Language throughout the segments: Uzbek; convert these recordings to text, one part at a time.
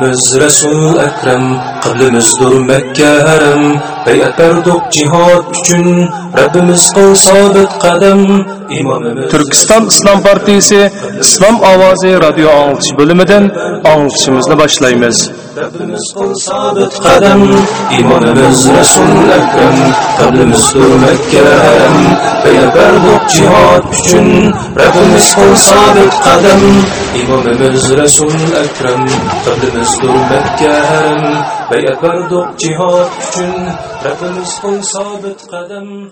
İmamımız Resul Ekrem, kıblimizdir Mekke herem, Beyat verdik cihad üçün, Rabbimiz kıl sabit kadem. İmamımız Türkistan İslam Partisi İslam Avazı Radyo Anlatış bölümünden anlatışımızı başlayımız. Rabbimiz kıl sabit kadem. İmamımız Resul Ekrem, kıblimizdur Mekke harem. Beyat berdik cihad üçün, Rabbimiz kıl sabit kadem. İmamımız Resul Ekrem, kıblimizdur Mekke harem. Beyat berdik cihad üçün, Rabbimiz kıl sabit kadem.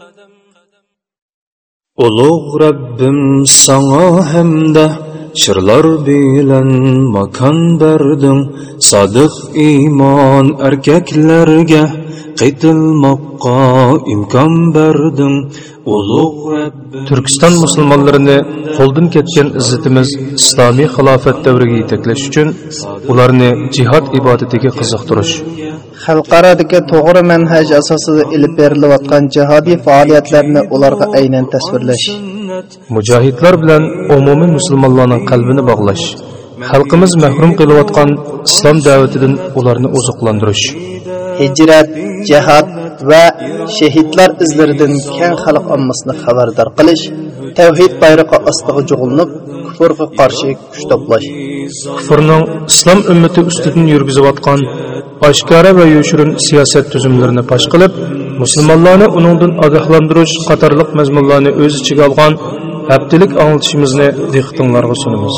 Ulug' Rabbim sana hamda shirlar bilan makon berding. Sodiq iymon erkaklarga qaytilmoqqa imkon berding. Ulug' Rabbim Türkistan musulmonlarini qo'ldan ketgan izzatimiz islomiy xilofat davriga yetaklash uchun ularni jihad ibodatiga qiziqtirish. Xalqarodagi to'g'ri manhaj asosida ilib berilayotgan jihodiy faoliyatlarni ularga aynan tasvirlash mujohidlar bilan umumiy musulmonlarning qalbini bog'lash xalqimiz mahrum qilayotgan islom da'vatidan ularni oziqlantirish. Hijrat jihad va shahidlar izlaridan keng xalq ommasini xabardor qilish tavhid bayrog'i ostiga jug'ulinib kufrga qarshi kuch to'plash. Kufrning islom ummati ustidan yurgizayotgan oshkora va yoshirin siyosat tuzumlarini fosh qilib musulmonlarni uningdan ogohlantirish qatorliq mazmunlarni o'z ichiga olgan haftalik anglitishimizni diqqatinglarga sunamiz.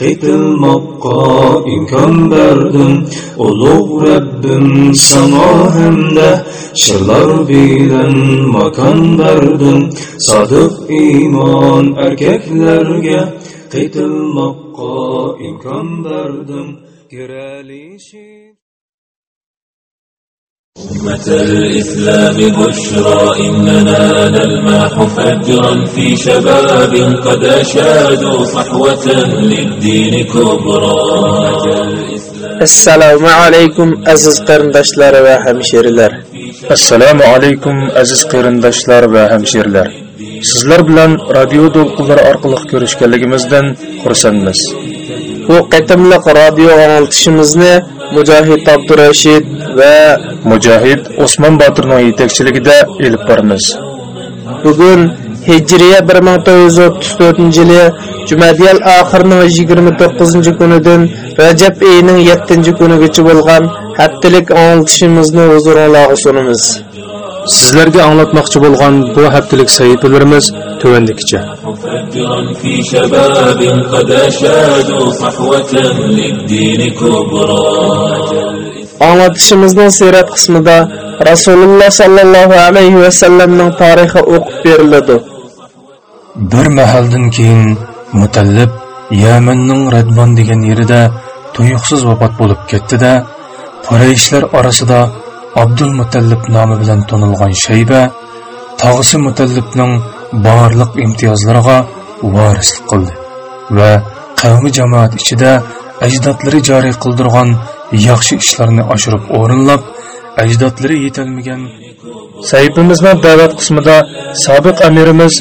Qaytilmoqqa imkon berdim ulug' Rabbim sano hamda shirlar bilan makon berdim sodiq iymon erkaklarga qaytilmoqqa imkon berdim kiralishi أمة الإسلام بشرى إننا نلمح فجرا في شباب قد أشادوا صحوة للدين كبرى أمة الإسلام assalomu alaykum aziz qarindoshlar va hamshiralar assalomu alaykum aziz qarindoshlar va hamshirlar sizlar bilan radio to'lqinlari orqali ko'rishganligimizdan xursandmiz bu qatimliq radio anglitishimizni mujohid abdurashid va mujohid usmon botirning yetakchiligida ilib boramiz bugun hijriya 1934 yili jumadiyal oxirining 29 kunidan rajab oyining 7 kunigacha bo'lgan haftalik anglitishimizni huzuringizga sunamiz sizlarga anglatmoqchi bo'lgan bu haftalik sahifalarimiz tuvandikicha فجرا في شباب قد أشادوا صحوة للدين كبرى Anlatışımızın sirat qismida Rasululloh sallallohu alayhi va sallamning tarixi o'qib beriladi. Bir mahaldan keyin Mutallib Yamanning Radvan degan yerida tuyuqsiz vafot bo'lib ketdi-da, Qurayshlar orasida Abdul Mutallib nomi bilan tanilgan Shayba tog'isi Mutallibning barliq imtiyozlariga varislik qildi va qavmi jamoat ichida ajdodlari joriy qildirgan yaxshi ishlarni oshirib o'rinlab, ajdodlari yetolmagan Sahifimizning da'vat qismida sobiq amirimiz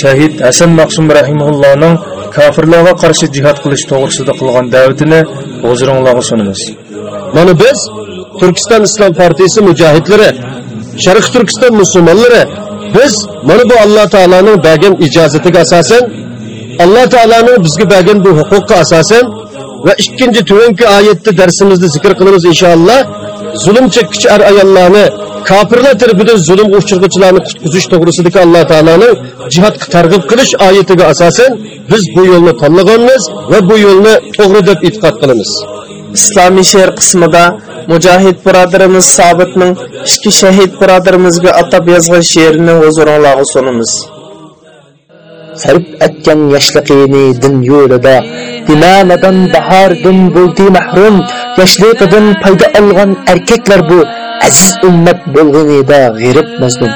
shahid Hasan Maqsum rahimahullohning kofirlarga qarshi jihad qilish to'g'risida qilgan da'vatini huzuringizga sunamiz. Mana biz Turkiston Islom partiyasi mujohidlari, Sharq Turkiston musulmonlari biz mana bu Alloh taolaning bergan ijozatiga asosan Alloh taolaning bizga bergan bu huquqqa asosan va ikkinchi tuvanki oyatda darsimizda zikr qilamiz inshaalloh zulm chekkichi er ayollarni kofirlar tarafidan zulm uchirg'ichilarni qutqizish to'g'risidagi alloh taoloning jihodga targ'ib qilish oyatiga asosan biz bu yo'lni tanlaganmiz va bu yo'lni to'g'ri deb e'tiqod qilamiz islomiy she'r qismida mujohid birodarimiz sobitning ikki shahid birodarimizga atab yozgan she'rini huzuringlarga sunamiz sarf etken yoshligini din yo'lida. Dimanadan bahordan buldi mahrum. Yoshligidan payda olgan erkekler bu aziz ümmet bulgini bo'lganida g'irib mazlum.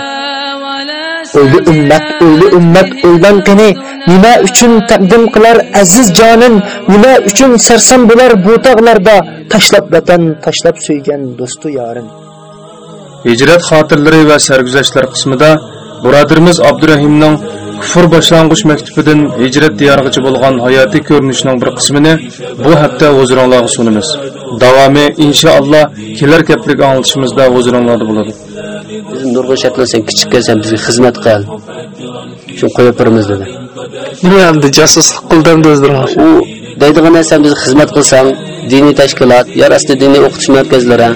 O'yli ümmet, o'yli ümmet, o'ylan kini nima üçün takdim kılar aziz canın nima üçün sarson bular bu tog'larda Taşlap vatan taşlap suygan do'stu yarın Hicret hatırları ve sergüzeşler kısmı da birodarimiz abdurahimning kufr boshlang'ich maktabidan hijrat diyorigacha bo'lgan hayotiy ko'rinishning bir qismini bu hafta huzuringlarga sunamiz. Davomi inshaalloh kelar kaplik anglitishimizda huzuringlarda bo'ladi. Bizim nurg'un shartlar sen kichikka sen bizga xizmat qil. Shu qo'yib turamiz dedi. Nima endi jasuslik qildim o'zlaring u deydigan narsa biz xizmat qilsang diniy tashkilot yer osti diniy o'qitish markazlari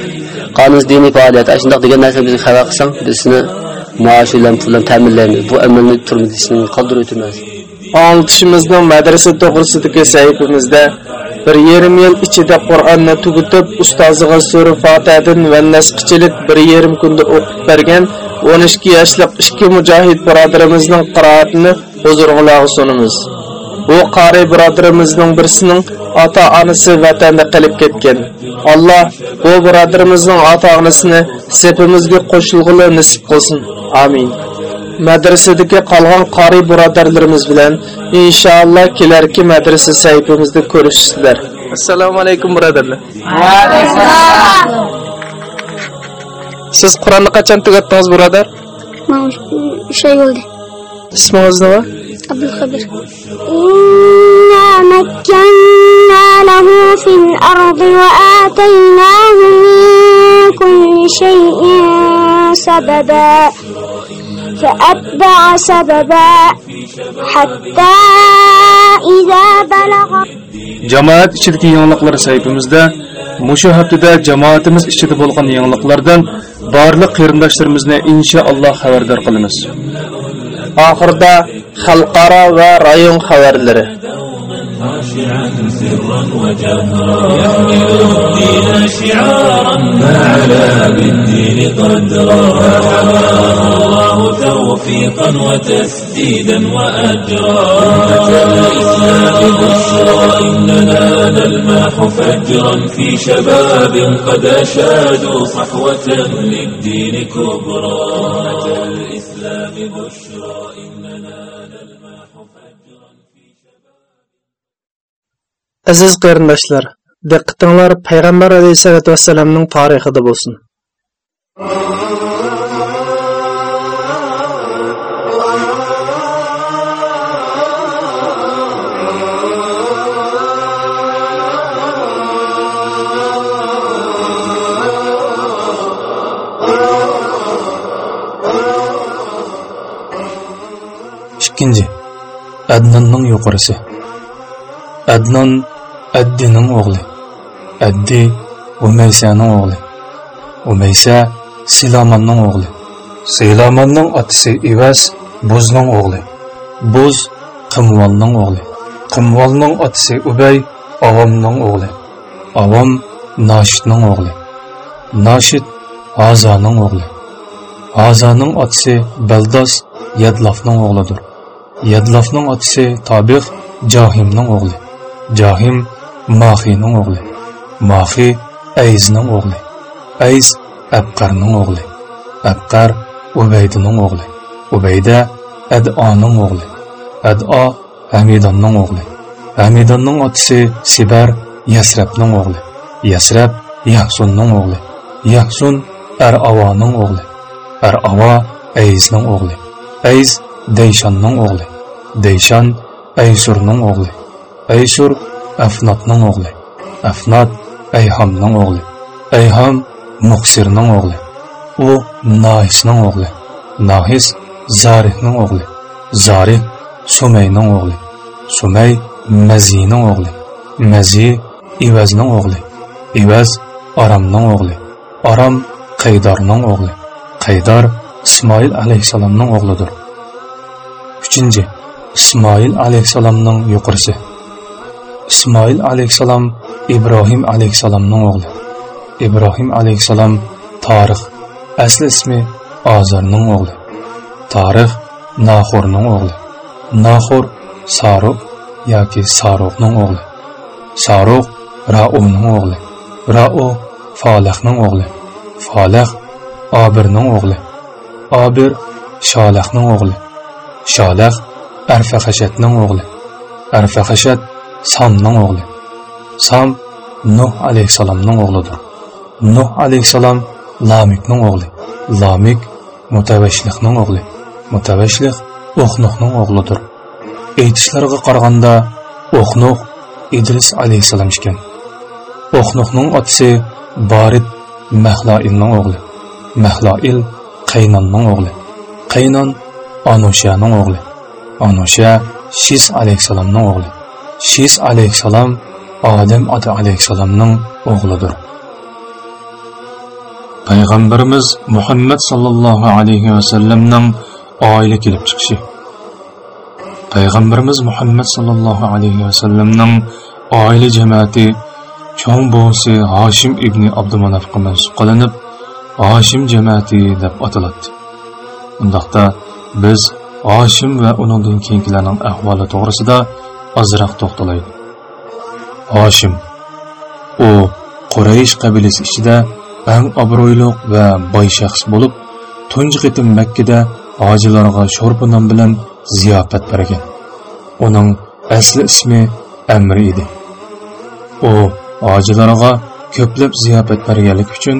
qonun diniy faoliyat shundoq degan narsa bizga xabar qilsang biz sizni maosh bilan pul bu amalni turmushni qoldirib o'tirmaymiz anglitishimizning madrasa to'g'risidagi sahifamizda bir yarim yil ichida qur'onni tugutib ustoziga sura fotihadan va nasqichilik bir yarim kunda o'qib bergan 12 yoshli ikki mujohid birodarimizning qiroatini huzuringlarga sunamiz. Bu qari birodarimizning birisining ota onasi vatanda qilib ketgan. Alloh bu birodarimizning ota onasini sepimizga qo'shilg'ili nasib qilsin. Amin. Madrasadagi qolgan qori birodarlarimiz bilan inshaalloh kelarki madrasa sayfimizda ko'rishsizlar assalomu alaykum birodarlar. Siz qur'onni qachon tugatdingiz birodar? Uch oy bo'ldi ismingiz nima abdulxabir إنا مكنا له في الأرض وآتيناه من كل شيء سببا فأتبع سببا حتى إذا بلغ jamoat ichidagi yangiliklar saytimizda mushu haftada jamoatimiz ichida bo'lgan yangiliklardan barliq qarindoshlarimizni inshaalloh xabardor qilamiz xalqaro va rayon xabarlari خاشعا سرا وجهرا يحمل الدين شعارا ما علا بالدين قدرا فحماه الله توفيقا وتسديدا واجرا أمة الاسلام بشرى اننا نلمح فجرا في شباب قد اشادوا صحوه للدين كبرى أمة الاسلام بشرى aziz qarindoshlar diqqatinglar payg'ambar alayhisalotu vassalamning tarixida bo'lsin. Ikkinchi adnonning yuqorisi. Adnon addining o'g'li addi umaysaning o'g'li umaysa silomonning o'g'li silomonning otasi ivas buzning o'g'li buz qimvolning o'g'li qimvolning otasi ubay avomning o'g'li avom noshidning o'g'li noshid hazoning o'g'li hazoning otasi baldos yadlofning o'g'lidir yadlofning otasi tobix johimning o'g'li johim mahiyning o'g'li mahiy ayzning o'g'li ayz abqarning o'g'li abqar ubaydining o'g'li ubayda adoning o'g'li ado hamidonning o'g'li hamidonning otasi sibar yasrabning o'g'li yasrab yahsunning o'g'li yahsun aravoning o'g'li aravo ayzning o'g'li ayz deyshonning o'g'li deyshan aysurning o'g'li aysur afnotning o'g'li. Afnot ayhamning o'g'li. Ayham muqsirning o'g'li. U nohisning o'g'li. Nohis zarihning o'g'li. Zarih sumayning o'g'li. Sumay maziyning o'g'li. Mazi ivazning o'g'li. Ivaz aramning o'g'li. Aram qaydorning o'g'li. Qaydor İsmail alayhissalomning o'g'lidir. 3. İsmail alayhissalomning yuqorisi. Ismoil alayhissalom ibrohim alayhissalomning o'g'li ibrohim alayhissalom tarix asli ismi ozirning o'g'li tarix naxurning o'g'li Nahor Saruq yoki Saruqning o'g'li. Saruq Ra'uning o'g'li. Ra'u folahning o'g'li. folah obirning o'g'li. obir Sholahning o'g'li. Sholah arfahashatning o'g'li. arfahashat Samning o'g'li. Sam Nuh alayhissalomning o'g'lidir. Nuh alayhissalom Lamikning o'g'li. Lamik Mutavashliqning o'g'li. Mutavashliq uh Uxnuhning o'g'lidir. Aytishlariga qaraganda uh Uxnuh İdris alayhisalom ekan. Uh Uxnuhning otasi Barid Mahlailning o'g'li. Mahlail Qaynonning o'g'li. Qaynon Anushaning o'g'li. Anusha Shis alayhissalomning o'g'li. Shis alayhissalom Odam ota alayhissalomning o'g'lidir. Peygamberimiz Muhammad sallallohu alayhi va sallamning oila kelib chiqishi. Peygamberimiz Muhammad sallallohu alayhi va sallamning oila cemaati cho'ng bo'lsa Hashim ibn Abdumanafga mansub qilinib, Hashim cemaati deb ataladi. Undaqda biz Hashim va uningdan keyingilarning ahvoli to'g'risida azroq to'xtalaydi Hashim u Quraysh qabilasi ichida eng obro'li va boy shaxs bo'lib, tunji qitim Makkada hojilarga sho'rpa nom bilan ziyofat bergan. Uning asli ismi Amr edi. U hojilarga ko'plab ziyofat berganlik uchun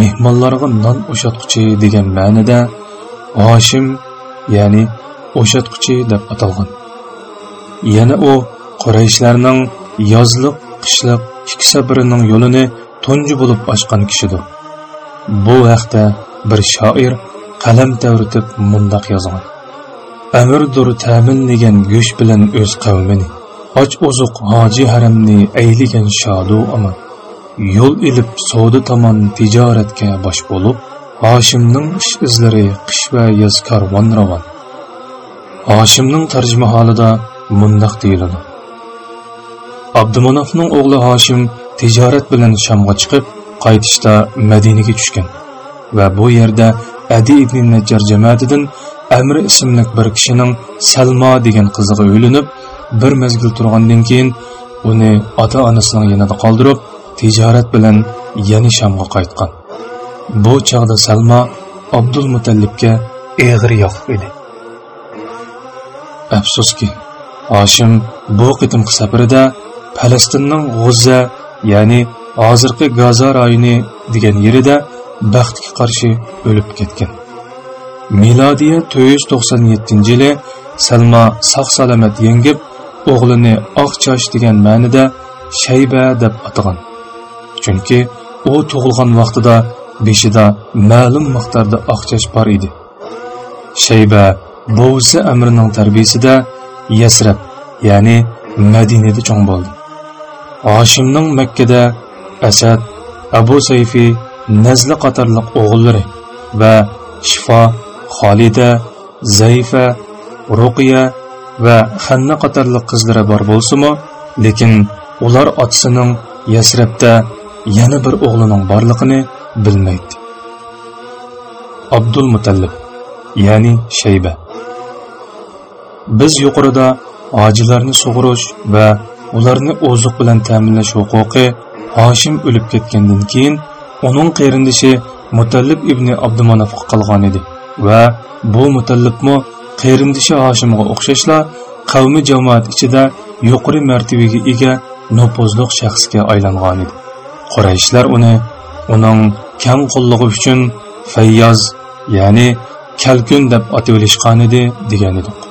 mehmonlarga non o'shatquchi degan ma'nida Hashim, ya'ni o'shatquchi deb atalgan. Yana u Qurayshlarning yozliq, qishliq ikki sabrining yo'lini tunji bo'lib ochgan kishidir. Bu haqda bir shoir qalam tavritib mundaq yozgan. Amirdur ta'minlagan go'sh bilan o'z qavmini, och ozuq hoji haramni ayligan shodu aman. Yo'l ilib savdo tomon tijoratga bosh bo'lib, Hoshimning ish izlari qish va yoz karvon ravon. Hoshimning tarjima holida mundaq deyiladi. Abdumanofning o'g'li Hoshim tijorat bilan Shamga chiqib, qaytishda Madinaga tushgan va bu yerda Adi ibn Najjar jamoatidan Amr ismli bir kishining Salma degan qiziga uylanib, bir mezgil turgandan keyin uni ota-onasining yanida qoldirib, tijorat bilan yana Shamga qaytgan. Bu chaqda Salma Abdul Mutallibga eg'ir yoqib edi. Afsuski, Hoshim bu qitimqi safarida Falastinning G'uzza, ya'ni hozirgi Gaza rayoni degan yerida baxtga qarshi o'lib ketgan. Milodiya 497-yili Salma sog'-salomat yengib, o'g'lini Oqchosh degan ma'nida Shayba deb atagan. Chunki u tug'ilgan vaqtida beshida ma'lum miqdorda oqchosh bor edi. Shayba bovisi amrining tarbiyasida Yasrab, ya'ni Madinada cho'ng bo'ldi. oshimning Makkada Asad, Abu Sayfi, Nazli qatorliq o'g'illari va Shifo, Xolida, Zayfa, Ruqiya va Xanna qatorliq qizlari bor bo'lsa-mu, lekin ular otasining Yasrabda yana bir o'g'lining borligini bilmaydi. Abdul Mutallib, ya'ni Shayba. Biz yuqorida ojilarni sug'urish va ularni oziq bilan ta'minlash huquqi Hoshim o'lib ketgandan keyin uning qarindishi Mutallib ibn Abdumanafga qolgan edi va bu Mutallibmi qarindishi Hoshimga o'xshashla qavmi jamoat ichida yuqori martabaga ega nopozliq shaxsga aylangan edi. qurayishlar uni uning kam qo'lligi uchun Fayyoz, ya'ni Kalkun deb atib edi degan edik.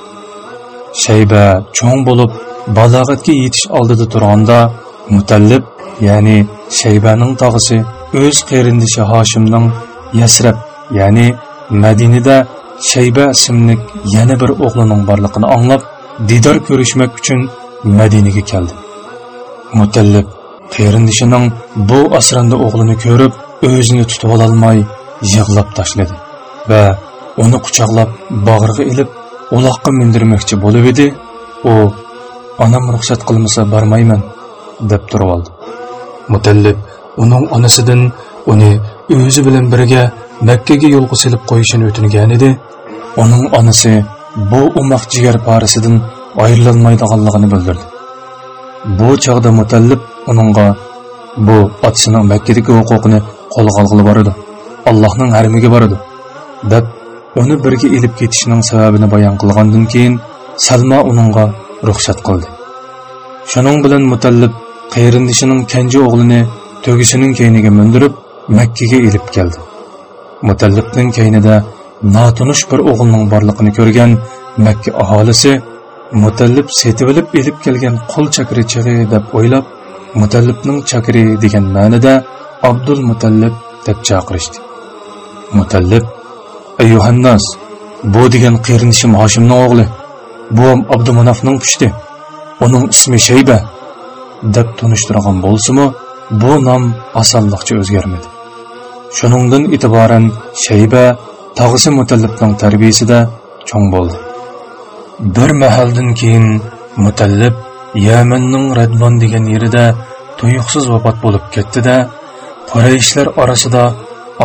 Shayba cho'ng bo'lib balog'atga yetish oldida turganda Mutallib, ya'ni Shaybaning tog'isi o'z qarindishi Hoshimning Yasrab, ya'ni Madinada Shayba ismli yana bir o'g'lining borligini anglab, didor ko'rishmak uchun Madinaga keldi. Mutallib qarindishining bu asranda o'g'lini ko'rib, o'zini tutib ololmay yig'lab tashladi va uni quchoqlab bag'riga ilib, uloqqa mindirmoqchi bo'lib edi. U onam ruxsat qilmasa bormayman deb turib oldi. Mutallib uning onasidan uni o'zi bilan birga Makkaga yo'lga silib qo'yishini o'tingan edi. Uning onasi bu umoq jigar parisidan ayrilolmaydiganligini bildirdi bu chog'da mutallib uningga bu otasining makkadagi huquqini qo'lga olg'ili bor edi allohning harmiga bor edi deb uni birga ilib ketishining sababini bayon qilgandan keyin salma uningga ruxsat qildi. Shuning bilan mutallib qayrindishining kanji o'g'lini to'gisining keyniga mindirib makkaga ilib keldi. Mutallibning keynida notunish bir o'g'ilning borligini ko'rgan makka aholisi mutallib setivilib ilib kelgan qo'l chakrichig'i deb o'ylab mutallibning chakri degan ma'nida abdul mutallib deb chaqirishdi. Mutallib ayyuhannas bu degan qerinishim hoshimning o'g'li buvam abdumanafning pushti uning ismi shayba deb tunishtirgan bo'lsimi bu nom osonliqcha o'zgarmadi. Shuningdan e'tiboran shayba tog'isi mutallibning tarbiyasida cho'ng bo'ldi. Bir mahaldan keyin mutallib yamanning radmon degan yerida tuyuqsiz vafot bo'lib ketdi da qurayishlar orasida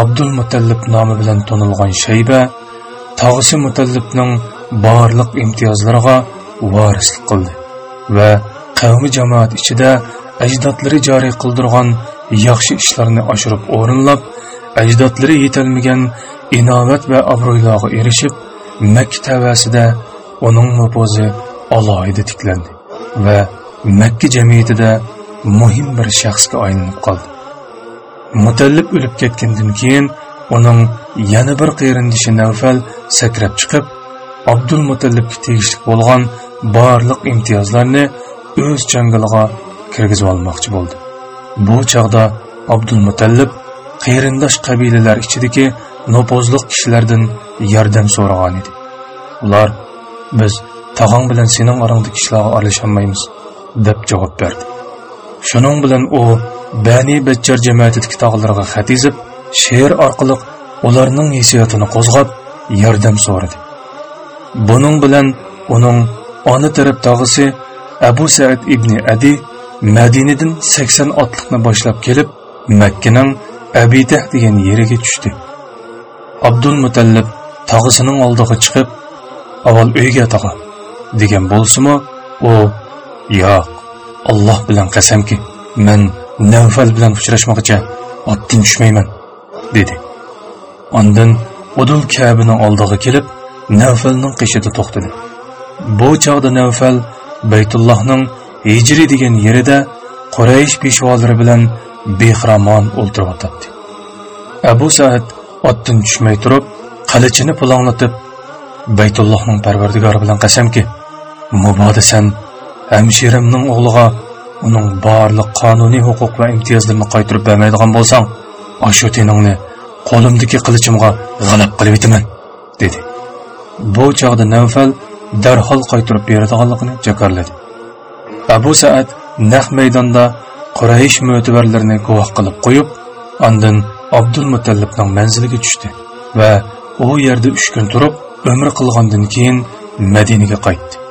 abdul mutallib nomi bilan tonilgan shayba tog'isi mutallibning barliq imtiyozlariga varislik qildi va qavmi jamoat ichida ajdodlari joriy qildirgan yaxshi ishlarni oshirib o'rinlab ajdodlari yetolmagan inovat va obro'ylarga erishib makka tavasida uning nufuzi alohida tiklandi va makka jamiyatida muhim bir shaxsga aylanib qoldi. Mutallib o'lib ketgandan keyin uning yana bir qerindishi navfal sakrab chiqib abdul mutallibga tegishli bo'lgan barliq imtiyozlarni o'z changaliga kirgizib olmoqchi bo'ldi. Bu chog'da abdul mutallib qeyrindosh qabilalar ichidagi nopozliq kishilardan yordam so'ragan edi. Ular biz tog'ang bilan sening orangdagi ishlarga aralasholmaymiz deb javob berdi. Shuning bilan u bani bachar jamoatidagi tog'larga xat yozib she'r orqali ularning hissiyotini qo'zg'ab yordam so'radi. Buning bilan uning ona taraf tog'isi abu said ibn adi madinadan sakson otliqni boshlab kelib makkaning abidah degan yeriga tushdi. Abdul mutallib tog'isining oldiga chiqib avval uyga tog'a degan bo'lsimi u yo'q alloh bilan qasamki men navfal bilan uchrashmoqcha otdan tushmayman dedi. Ondan udul kabini oldiga kelib navfalning qishida to'xtadi. Bu chog'da navfal baytullohning hijri degan yerida quraysh peshvolari bilan behramon o'ltirib abu said otdan tushmay turib qilichini pulonglatib baytullohning parvardigori bilan qasamki muboda san hamshirimning o'g'liga uning barliq qonuniy huquq va imtiyozlarini qaytarib bermaydigan bo'lsang ashu teningni qo'limdagi qilichimga g'alab qilib etaman dedi bu chog'da navfal darhol qaytarib beradiganligini jakarladi abu saad naq maydonda quraysh mo'tibarlarini guvoh qilib qo'yib andin abdul mutallibning manziliga tushdi va u yerda 3 kun turib umr qilgandan keyin madinaga qaytdi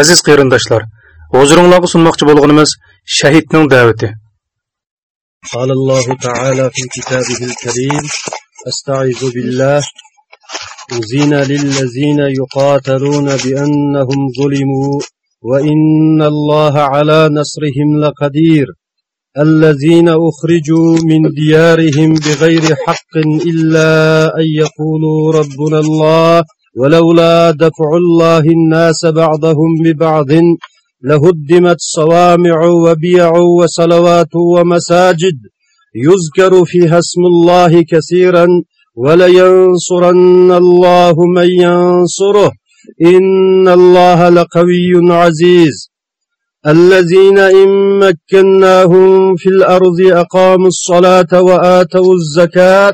Aziz qeyrindoshlar, huzuringizga sunmoqchi bo'lganimiz shahidning da'vati. قال الله تعالى في كتابه الكريم استعيذ بالله أزين للذين يقاتلون بأنهم ظلموا وإن الله على نصرهم لقدير الذين أخرجوا من ديارهم بغير حق إلا أن يقولوا ربنا الله ولولا دفع الله الناس بعضهم ببعض لهدمت صوامع وبيع وصلوات ومساجد يذكر فيها اسم الله كثيرا ولينصرن الله من ينصره. إن الله لقوي عزيز. الذين إن مكناهم في الأرض أقاموا الصلاة وآتوا الزكاة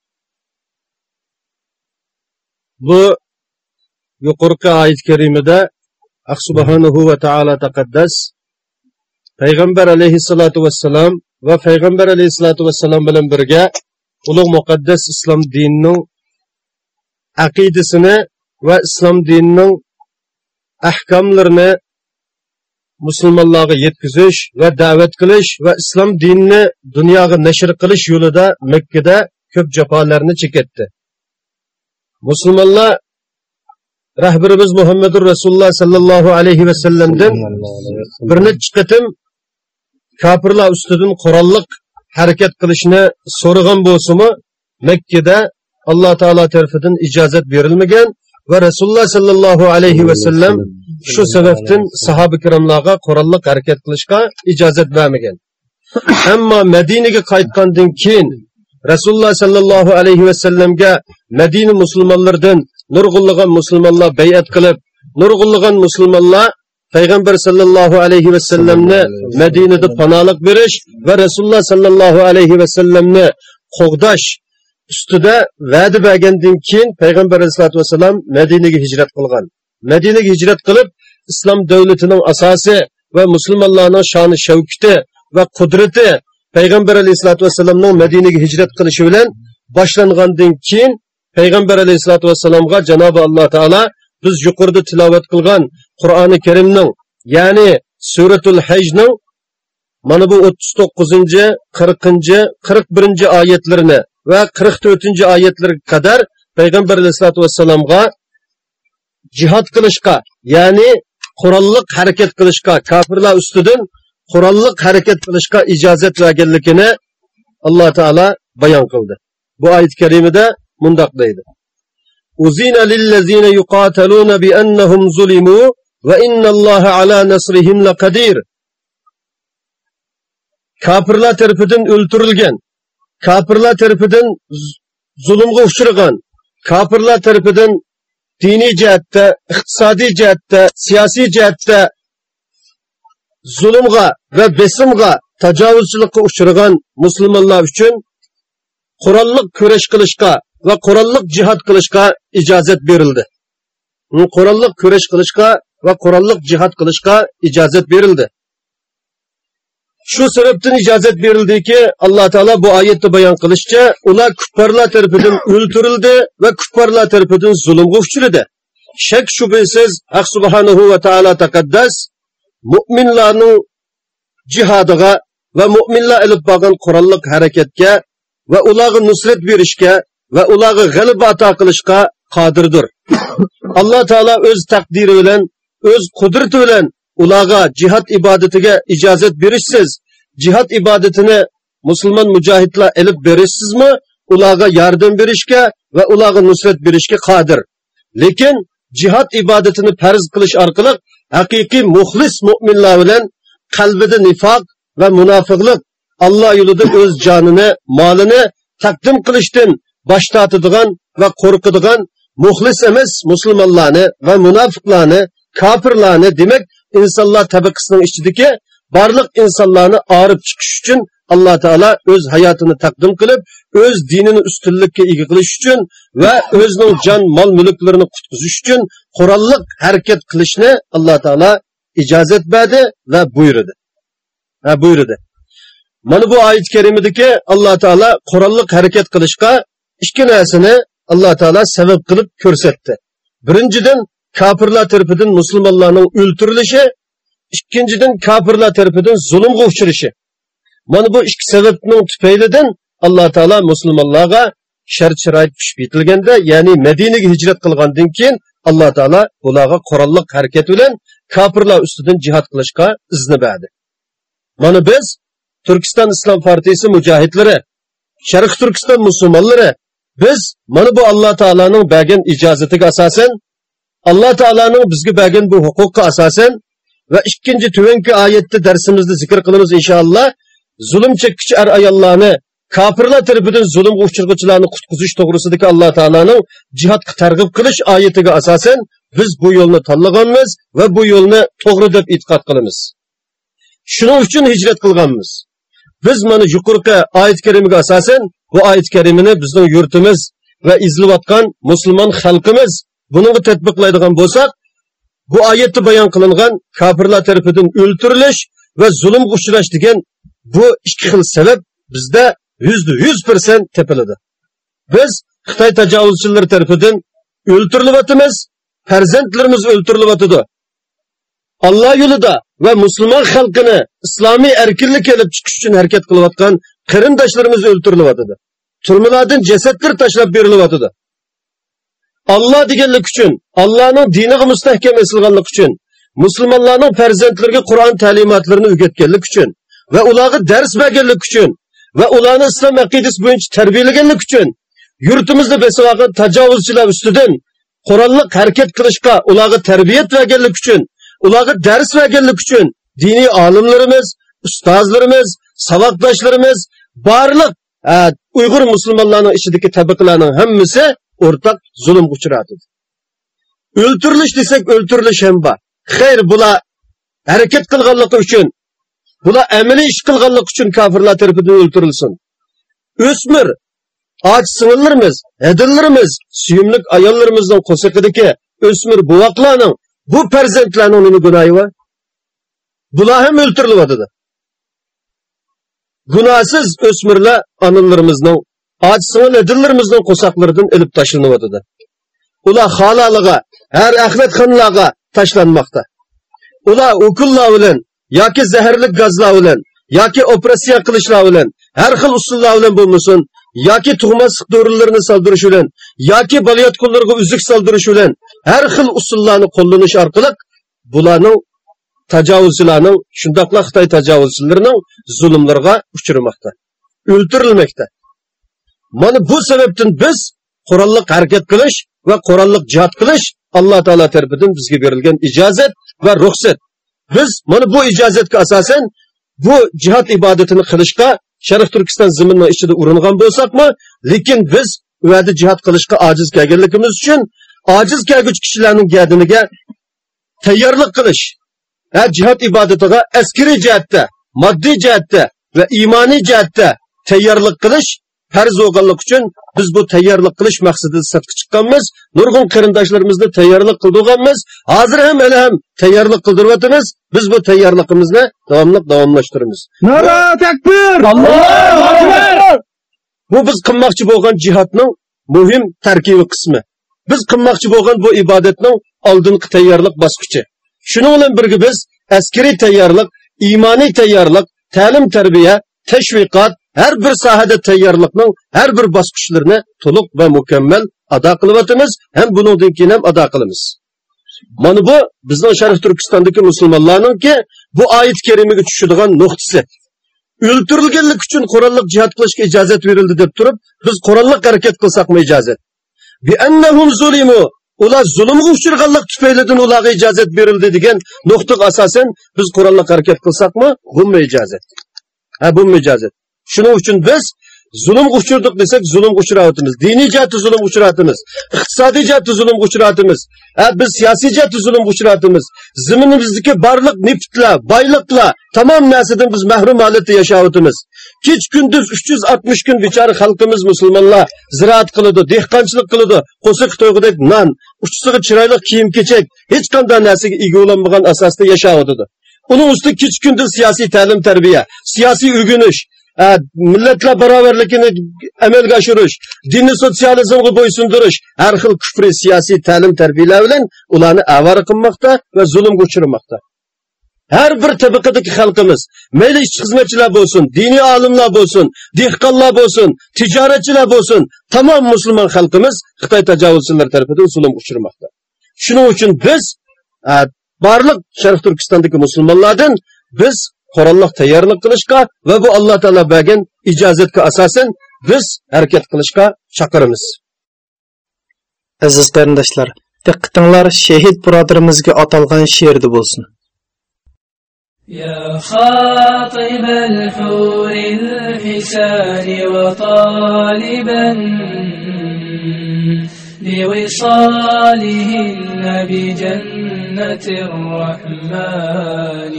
Bu yuqorqi oyat karimada alloh subhanahu va taolo taqaddas payg'ambar alayhissalotu vassalom va payg'ambar alayhissalotu vassalom bilan birga ulug' muqaddas islom dinining aqidasini va islom dinining ahkomlarini musulmonlarga yetkazish va da'vat qilish va islom dinini dunyoga nashr qilish yo'lida makkada ko'p jafolarni chekatdi. Musulmonlar rahbarimiz muhammadu rasululloh sollallohu alayhi vasallamdan bir necha qatim kofirlar ustidan qurolliq harakat qilishni so'ragan bo'lsimi makkada alloh taolo tarafidan ijozat berilmagan va rasululloh sollallohu alayhi vasallam shu sababdan sahoba ikromlarga qurolliq harakat qilishga ijozat bermagan. Ammo madinaga qaytgandan keyin rasululloh sollallohu alayhi vasallamga madina musulmonlaridan nurg'unlagan musulmonlar bayat qilib nurg'unlagan musulmonlar payg'ambar sallallohu alayhi vasallamni madinada panolik berish va rasululloh sallallohu alayhi vasallamni qo'g'dash ustida va'da bergandan keyin payg'ambar alayhisalotu vassalam madinaga hijrat qilgan. Madinaga hijrat qilib islom davlatining asosi va musulmonlarning shoni shavkiti va qudrati payg'ambar alayhisalotu vassalamning madinaga hijrat qilishi bilan boshlangandan keyin payg'ambar alayhisalotu vassalamga janobi alloh taolo biz yuqorida tilovat qilgan qur'oni karimning ya'ni suratul hajning mana bu o'ttiz to'qqizinchi qirqinchi qirq birinchi oyatlarini va qirq to'rtinchi oyatlarga qadar payg'ambar alayhisalotu vassalamga jihod qilishga ya'ni qurolliq harakat qilishga kofirlar ustidan qurolliq harakat qilishga ijozat berganligini alloh taolo bayon qildi bu oyat karimada mundoq deydi أذن للذين يقاتلون بأنهم ظلموا وإن الله على نصرهم لقدير kofirlar tarafidan o'ltirilgan kofirlar tarafidan zulmga uchragan kofirlar tarafidan diniy jihatda iqtisodiy jihatda siyosiy jihatda zulmga va besimga tajovuzchilikqa uchragan musulmonlar uchun qurolliq kurash qilishga va qurolliq jihod qilishga ijozat berildi. Qurolliq kurash qilishga va qurolliq jihod qilishga ijozat berildi. Shu sababdan ijozat berildiki alloh taolo bu oyatda bayon qilishicha ular kuffarlar tarafidan o'ltirildi va kuffarlar tarafidan zulmga uchradi. Shak shubhasiz haq subhanahu va taolo taqaddas mo'minlarning jihodiga va mo'minlar ilib borgan qurolliq harakatga va ularga nusrat berishga va ularga g'alaba ato qilishga qodirdir. Alloh taolo o'z taqdiri bilan o'z qudrati bilan ularga jihod ibodatiga ijozat berishsiz. Jihod ibodatini musulmon mujohidlar ilib berishsizmi? Ularga yordam berishga va ularga nusrat berishga qodir. Lekin jihod ibodatini farz qilish orqali haqiqiy muxlis mo'minlar bilan qalbida nifoq va munofiqlik alloh yo'lida o'z jonini molini taqdim qilishdan bosh tortadigan va qo'rqadigan muxlis emas musulmonlarni va munofiqlarni kofirlarni demak insonlar tabaqasining ichidagi barliq insonlarni orib chiqish uchun alloh taolo o'z hayotini taqdim qilib o'z dinini ustunlikka ega qilish uchun va o'zining jon mol mulklarini qutqizish uchun qurolliq harakat qilishni alloh taolo ijozat berdi va buyurdi ha buyurdi mana bu oyat karimadagi alloh taolo qurolliq harakat qilishga ikki narsani alloh taolo sabab qilib ko'rsatdi birinchidan kofirlar tarafidan musulmonlarning o'ltirilishi ikkinchidan kofirlar tarafidan zulmga uchrashi mana bu ikki sababning tufaylidan alloh taolo musulmonlarga shart sharoit tushib yetilganda ya'ni madinaga hijrat qilgandan keyin alloh taolo ularga qurolliq harakat bilan kofirlar ustidan jihod qilishga izni berdi. Mana biz turkiston islom partiyasi mujohidlari sharq turkiston musulmonlari biz mana bu alloh taoloning bergan ijozatiga asosan alloh taoloning bizga bergan bu huquqqa asosan va ikkinchi tuvanki oyatda darsimizda zikr qilamiz inshaalloh. Zulm chekkichi er ayollarni kofirlar tarafidan zulmga uchirg'uvchilarni qutqizish to'g'risidagi alloh taoloning jihodga targ'ib qilish oyatiga asosan biz bu yo'lni tanlaganmiz va bu yo'lni to'g'ri deb e'tiqod qilamiz. Shuning uchun hijrat qilganmiz. Biz mana yuqorqi oyat karimaga asosan bu oyat karimini bizning yurtimiz va izlayotgan musulmon xalqimiz buni tatbiqlaydigan bo'lsak bu oyatda bayon qilingan kofirlar tarafidan o'ltirilish va zulmga uchrash degan bu ikki xil sabab bizda yuzda yuz persent tepiladi biz xitoy tajovuzchilari tarafidan o'ltirilyapmiz farzandlarimiz o'ltirilyotidi alloh yo'lida va musulmon xalqini islomiy erkinlik kelib chiqish uchun harakat qilayotgan qarindoshlarimiz o'ltirilyotidi turmalardan jasadlar tashlab berilyotidi olloh deganlik uchun allohning diniga mustahkam esilganlik uchun musulmonlarning farzandlariga qur'on ta'limotlarini o'rgatganlik uchun va ularga dars berganlik uchun va ularni islom aqidasi bo'yicha tarbiyalaganlik uchun yurtimizda besavaqi tajovuzchilar ustidan qurolliq harakat qilishga ularga tarbiyat berganlik uchun ularga dars berganlik uchun diniy olimlarimiz ustozlarimiz saboqdoshlarimiz barliq e, uyg'ur musulmonlarning ichidagi tabaqalarning hammasi o'rtaq zulmga uchradi o'ltirilish desak o'ltirilish ham bor xayr bular harakat qilganligi uchun bular amaliy ish qilganlik uchun kofirlar tarafidan o'ltirilsin o'smir och singillarimiz hadillarimiz suyumli ayollarimizning qo'siqidiki o'smir buvoqlarning bu farzandlarning nima gunohi bor bular ham o'ltirilyotidi gunohsiz o'smirlar onalarimizning och singil adillarimizning qo'saqlaridan ilib tashlanyotidi ular haloliga har ahmed tashlanmoqda. Ular ukullar bilan yoki zaharli gazlar bilan yoki operatsiya qilishlar bilan har xil usullar bilan bo'lmasin yoki tug'maslik dorilarini soldirish bilan yoki bolayotganlarga uzuk soldirish bilan har xil usullarni qo'llanish orqali bularning tajovuzchilarning shundoqla xitoy tajovuzchilarining zulmlarga uchramoqda o'ldirilmoqda. Mana bu sababdan biz qurolliq harakat qilish va qurolliq jihod qilish alloh taolo tarafidan bizga berilgan ijozat va ruxsat. Biz mana bu ijozatga asosan bu jihod ibodatini qilishga sharq turkiston zimini ichida uringan bo'lsakmi lekin biz u yerda jihod qilishga ojiz kelganligimiz uchun ojiz kelguchi kishilarning gadiniga tayyorlik qilish ha jihod ibodatiga askariy jihatda moddiy jihatda va iymoniy jihatda tayyorlik qilish farz bo'lganlik uchun biz bu tayyorlik qilish maqsadida safga chiqqanmiz. Nurg'un qarindoshlarimizni tayyorlik qildirganmiz. Hozir ham hali ham tayyorlik qildiryapmiz biz bu tayyorligimizni davomli davomlashtiramiz. Nara takbir! Allohu akbar! Bu biz qilmoqchi bo'lgan jihodning muhim tarkibiy qismi. Biz qilmoqchi bo'lgan bu ibodatning oldingi tayyorlik bosqichi. Shuning bilan birga biz askariy tayyorlik iymoniy tayyorlik ta'lim tarbiya tashviqot har bir sohada tayyorlikning har bir bosqichlarini to'liq va mukammal ado qilyapmiz ham bundan keyin ham ado qilamiz mana bu bizning sharq turkistondagi musulmonlarninki bu oyat karimaga tushadigan nuqtasi o'ltirilganlik uchun qurolliq jihod qilishga ijozat berildi deb turib biz qurolliq harakat qilsakmi ijozat ular zulmga uchirganlik tufaylidan ularga ijozat berildi degan nuqtaga asosan biz qurolliq harakat qilsakmi bu ijozat ha bu ijozat shuning uchun biz zulmga uchirdik desak zulmga uchrayapmiz diniy jihatda zulmga uchrayapmiz iqtisodiy jihatda zulmga uchrayapmiz ha biz siyosiy jihatda zulmga uchrayapmiz ziminimizdagi barliq neftlar boyliqlar tamom narsadan biz mahrum holatda yashayapmiz kech kunduz uch yuz oltmish kun bechora xalqimiz musulmonlar ziroat qiladi dehqonchilik qiladi qo'siq to'yg'idek non uchisiga chiroyli kiyim kechak hech qanday narsaga ega bo'lmagan asosda yashayotdi uning ustiga kech kunduz siyosiy ta'lim tarbiya siyosiy o'rganish millatlar barobarligini amalga oshirish dinni sotsializmga bo'ysundirish har xil kufriy siyosiy ta'lim tarbiyalar bilan ularni avara qilmoqda va zulmga uchirmoqda har bir tabaqadagi xalqimiz mayli ishchi xizmatchilar bo'lsin diniy olimlar bo'lsin dehqonlar bo'lsin tijoratchilar bo'lsin tamom musulmon xalqimiz xitoy tajovuzchilari tarafidan zulmga uchirmoqda shuning uchun biz barliq sharq turkistondagi musulmonlardan biz qurolliq tayyorlik qilishga va bu alloh taolo bergan ijozatga asosan biz harakat qilishga chaqiramiz aziz qarindoshlar diqqatinglar shahid birodarimizga atalgan she'rda bo'lsin يا خاطب الحور الحسان وطالبا لوصالهن بجنة الرحمن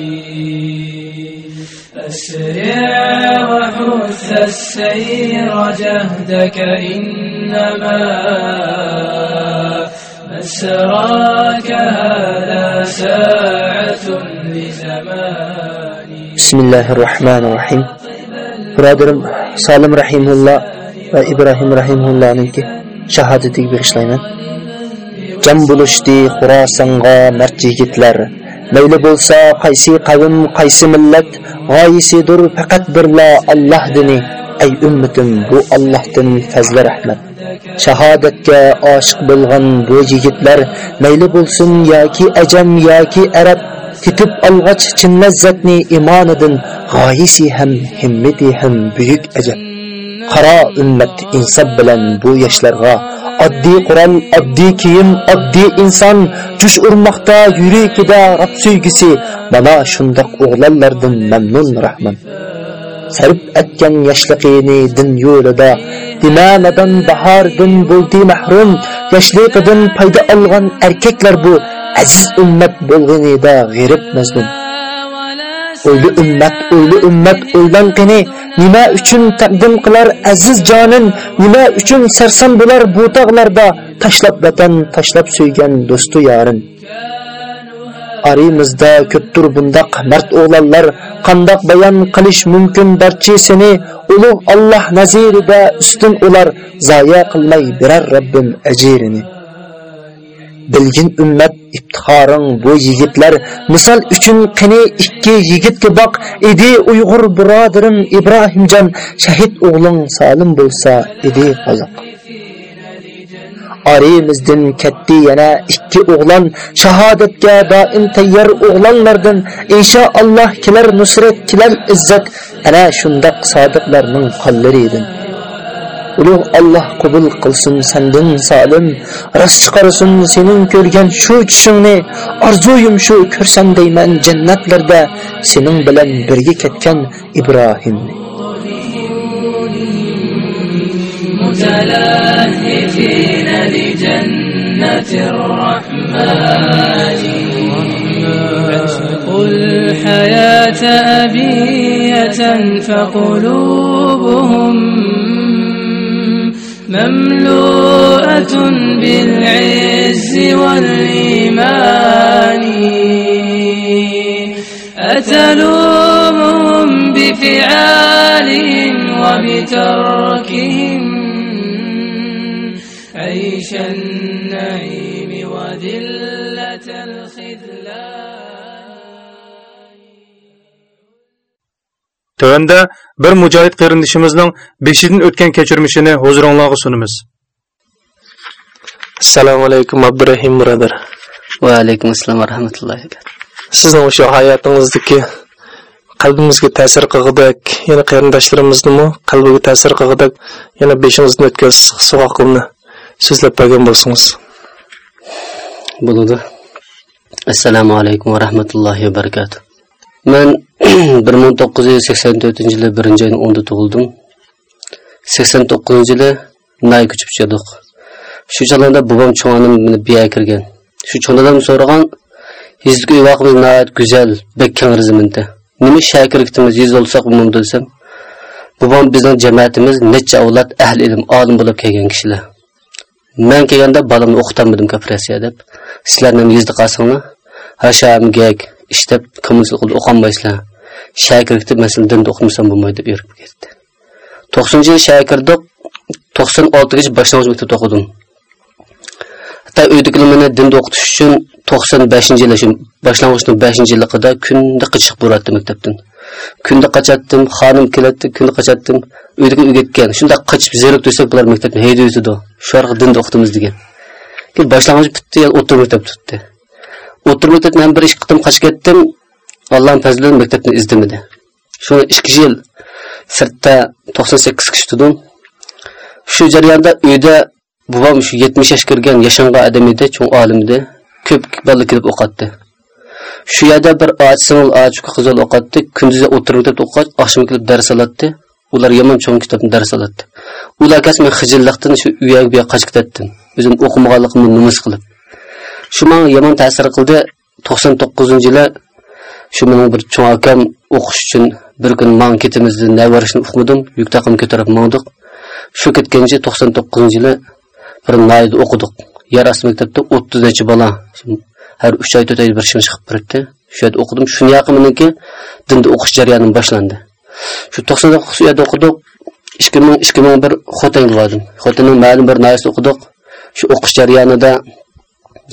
أسرع وحث السير جهدك إنما مسراك هذا ساعة لزمان بسم الله الرحمن الرحيم برادرم سالم رحمه الله ve İbrahim Rahimullah'ın ki şehadeti bağışlayın. Can buluştu Khurasan'a mert yigitler. Mayli bo'lsa qaysi qavm, qaysi millat, g'oyisidir faqat birla Alloh dini. Ey ummatim, bu Allohdan fazl rahmat. shahodatga oshiq bo'lgan bu yigitlar mayli bo'lsin yoki ajam yoki arab titib olg'ach chin lazzatni imonidan g'oyisi ham himmati ham buyuk ajab qaro ummat insob bilan bu yoshlarga oddiy qurol oddiy kiyim oddiy inson jush urmoqda yurakida rob suygisi. Mana shundoq o'g'lonlardan mamnun rahman sarib atgan yoshligini din yo'lida dimanadan bahordan bo'ldi mahrum yoshligidan paydo olgan erkaklar bu aziz ummat bo'lganida g'irib mazlum. O'yli ummat o'yli ummat o'ylanqini nima uchun taqdim qilar aziz jonin? Nima uchun sarson bo'lar bu tog'larda? Tashlab vatan tashlab suygan do'stu yorin arimizda ko'ptur bundoq mard o'g'lonlar qandoq bayon qilish mumkin barchasini ulug' Alloh nazirida ustun ular. Zoya qilmay berar Rabbim ajrini. Bilgin ummat ibtihoring bu yigitlar misol uchun qani ikki yigitga boq edi uyg'ur birodarim ibrohimjon shahid o'g'ling salim bo'lsa edi qozoq orimizdan ketdi yana ikki o'g'lon shahodatga doim tayyor o'g'lonlardan inshaalloh kelar nusrat kelar izzat ana shundoq sodiqlarning qollari edin. ulug' Alloh qabul qilsin sandan salim rost chiqarsin sening ko'rgan shu tushingni orzuyim shu ko'rsam deyman jannatlarda sening bilan birga ketgan Ibrohimni متلهفين لجنة الرحمن فاسقوا الحياة أبية فقلوبهم مملوءة بالعز والإيمان. أتلومهم بفعالهم وبتركهم عيش Tövəndə bir mücahid qərindişimizin beşidin ötən keçirmişini huzurunuza sunumuz. assalomu alaykum abdurahim birodar va alaykum assalom va rahmatullohi sizning o'sha hayotingizdagi qalbimizga ta'sir qilg'idak yana qarindoshlarimiznimi qalbiga ta'sir qilg'idak yana beshingizni o'tgan suvoqimni so'zlab bergan bo'lsangiz. Bo'ladi assalomu alaykum va rahmatullohi va barakatuh man bir ming to'qqiz yuz sakson to'rtinchi yili birinchi tug'ildim sakson to'qqizinchi nay ko'chib chiqdik shu chog'larda bobom cho'ng'anim meni biya kirgan shu cho'ndadan so'ragan yezgi uy vaqtimiz nihoyat go'zal bek keng riziminda nima shakirligimiz yuz olsak umum desam bobom bizning jamoatimiz necha avlod ahli ilm olim bo'lib kelgan kishilar man kelganda bolamni o'qitammidim konferensiya deb sizlarni yizdi qolsanglar hasham gag ishlab kommunist qilib o'qolmaysizlar. Shakirlikni masalan dinda o'qimasam bo'lmaydi deb yurib ketdi. To'qsoninchi yil shakirdik to'qson oltigacha boshlang'ich maktabda o'qidim hatto uydagilar meni dinda o'qitish uchun to'qson beshinchi yili shu boshlang'ichni beshinchi yilligida kunda chiqib boradi maktabdan. Kunda qachatdim xonim keladi kunda qachatdim uydagi o'rgatgan shundoq qochib zerib tursak bular maktabni hayda yutidi shu orqa dinda o'qitamiz degan. Keyin boshlang'ich bitdi o'rta maktab tutdi o'rta maktabdan bir ikki qitim qochib ketdim. Allohni fazli bilan maktabni izdimidi shuni ikki yil sirtda to'qson sakkiz kishi tudim shu jarayonda uyda bobom shu yetmish yoshga kirgan yashangan odam edi cho'ng olim edi. Ko'p bola kelib o'qatdi shu yerda bir och singil och qizil o'qatdi kunduzi o'tirib o'qib oqshom kelib dars olatdi. Ular yomon cho'ng kitobni dars olatdi. Ular kas men xijillikdan shu uyga bu yoqqa qochib ketdim. O'zim o'qimaganligimni nimas qilib. Shu manga yomon ta'sir qildi. To'qson to'qqizinchi yili shu mening bir cho'ng akam o'qish uchun bir kun man ketimizni navarishni uqmadim. Yuk taqim ko'tarib mangdiq. Shu ketgancha to'qson to'qqizinchi yili bir nayda o'qidik yaras maktabda o'ttiz necha bola. Har uch oy to'rt oy bir shim chiqib turibdi shu yerda o'qidim. Shuni yoqi meniki dinda o'qish jarayoni boshlandi. Shu to'qson to'qqiz yerda o'qidik ikki ming ikki ming bir bordim xotinning ma'lum bir narsani o'qidik shu o'qish jarayonida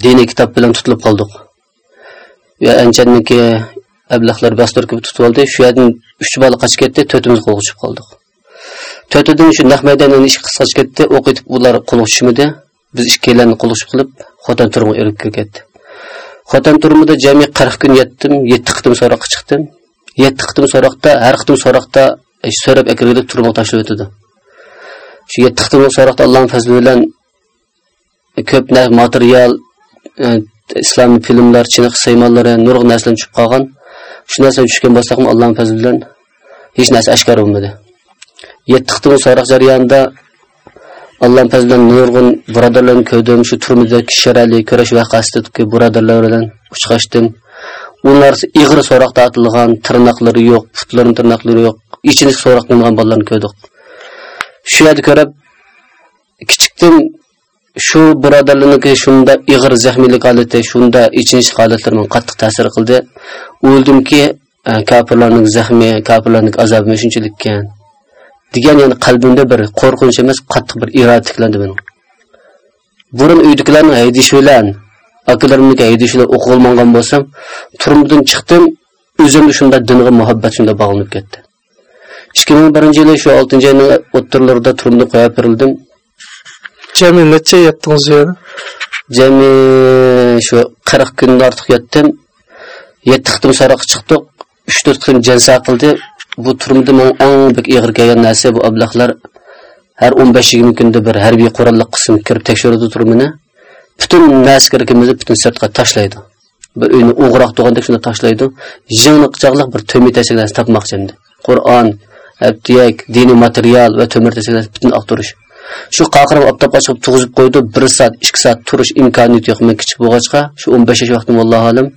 diniy kitob bilan tutilib qoldik va anchanniki ablahlar bostirib tutib oldi shu yerdan uch bola qochib ketdi to'rtimiz qo'lga tushib qoldik to'rtidan shu naq maydondan ish qisqachib ketdi o'q etib ular qo'lga tushmadi. Biz ikkalarni qo'lga tushib qilib xotin turmga erib ketdi. Xotin turmida jami qirq kun yetdim yetti qitim so'roqqa chiqdim. Yetti qitim so'roqda har qitim so'roqda e, so'rab akirganda turmoq tashlab o'tadi. Shu yetti qitim so'roqda allohning fazli bilan ko'p material islomiy filmlar chiniq saymonlari nurg'un narsalar tushib qolgan shu narsa tushgan bo'lsa allohni allohning fazli bilan hech narsa ashkor bo'lmadi yetti qitim so'roq jarayonida allohning fazli bilan nurg'un birodarlarni ko'rdim shu turmuzdagi sharali kurash vaqasidagi birodarlar bilan uchrashdim ular ig'ir so'roqda atilgan tirnoqlari yo'q putlarni tirnoqlari yo'q ichini so'roq qilingan bolalarni ko'rdik shu yerda ko'rib kichikdim shu birodarlarniki shunda ig'ir zaxmiylik holati shunda ichinish holatlari manga qattiq ta'sir qildi. O'ldimki e, kofirlarning zahmi kofirlarning azobi shunchalik ekan degan yani qalbimda bir qo'rqinch emas qattiq bir iroda tiklandi mening burun uydagilarni haydish e, bilan akalarimniki haydish bilan o'qib olmagan bo'lsam turmudan chiqdim o'zimni shunda dinga muhabbat shunda bog'lanib ketdi. Ikki ming birinchi yili shu oltinchi oyning o'ttirlarida turmni qo'yib berildim Jami necha yotdingiz yerda? Jami shu 40 kundan ortiq yotdim 7 qitim so'roq chiqdik. 3-4 kun jansa qildi. Bu turmda man eng bek ig'ir kelgan narsa bu ablahlar har 15-20 kunda bir harbiy qurolli qism kirib tekshiradi turmini. Butun naskarkimizni butun sirtqa tashlaydi. Bir uyni o'g'roq tug'andek shunda tashlaydi. Jingni qichoqliq bir to'mi narsa topmoqchi endi. Qur'on, abdiyak, diniy material va to'mir narsa butun aqtirish. Shu qaqirib oftobga chiqib tug'izib qo'ydi. Bir soat ikki soat turish imkoniyati yo'q men kichik bo'lg'achqa. Shu o'n besh yosh vaqtim allohu alam.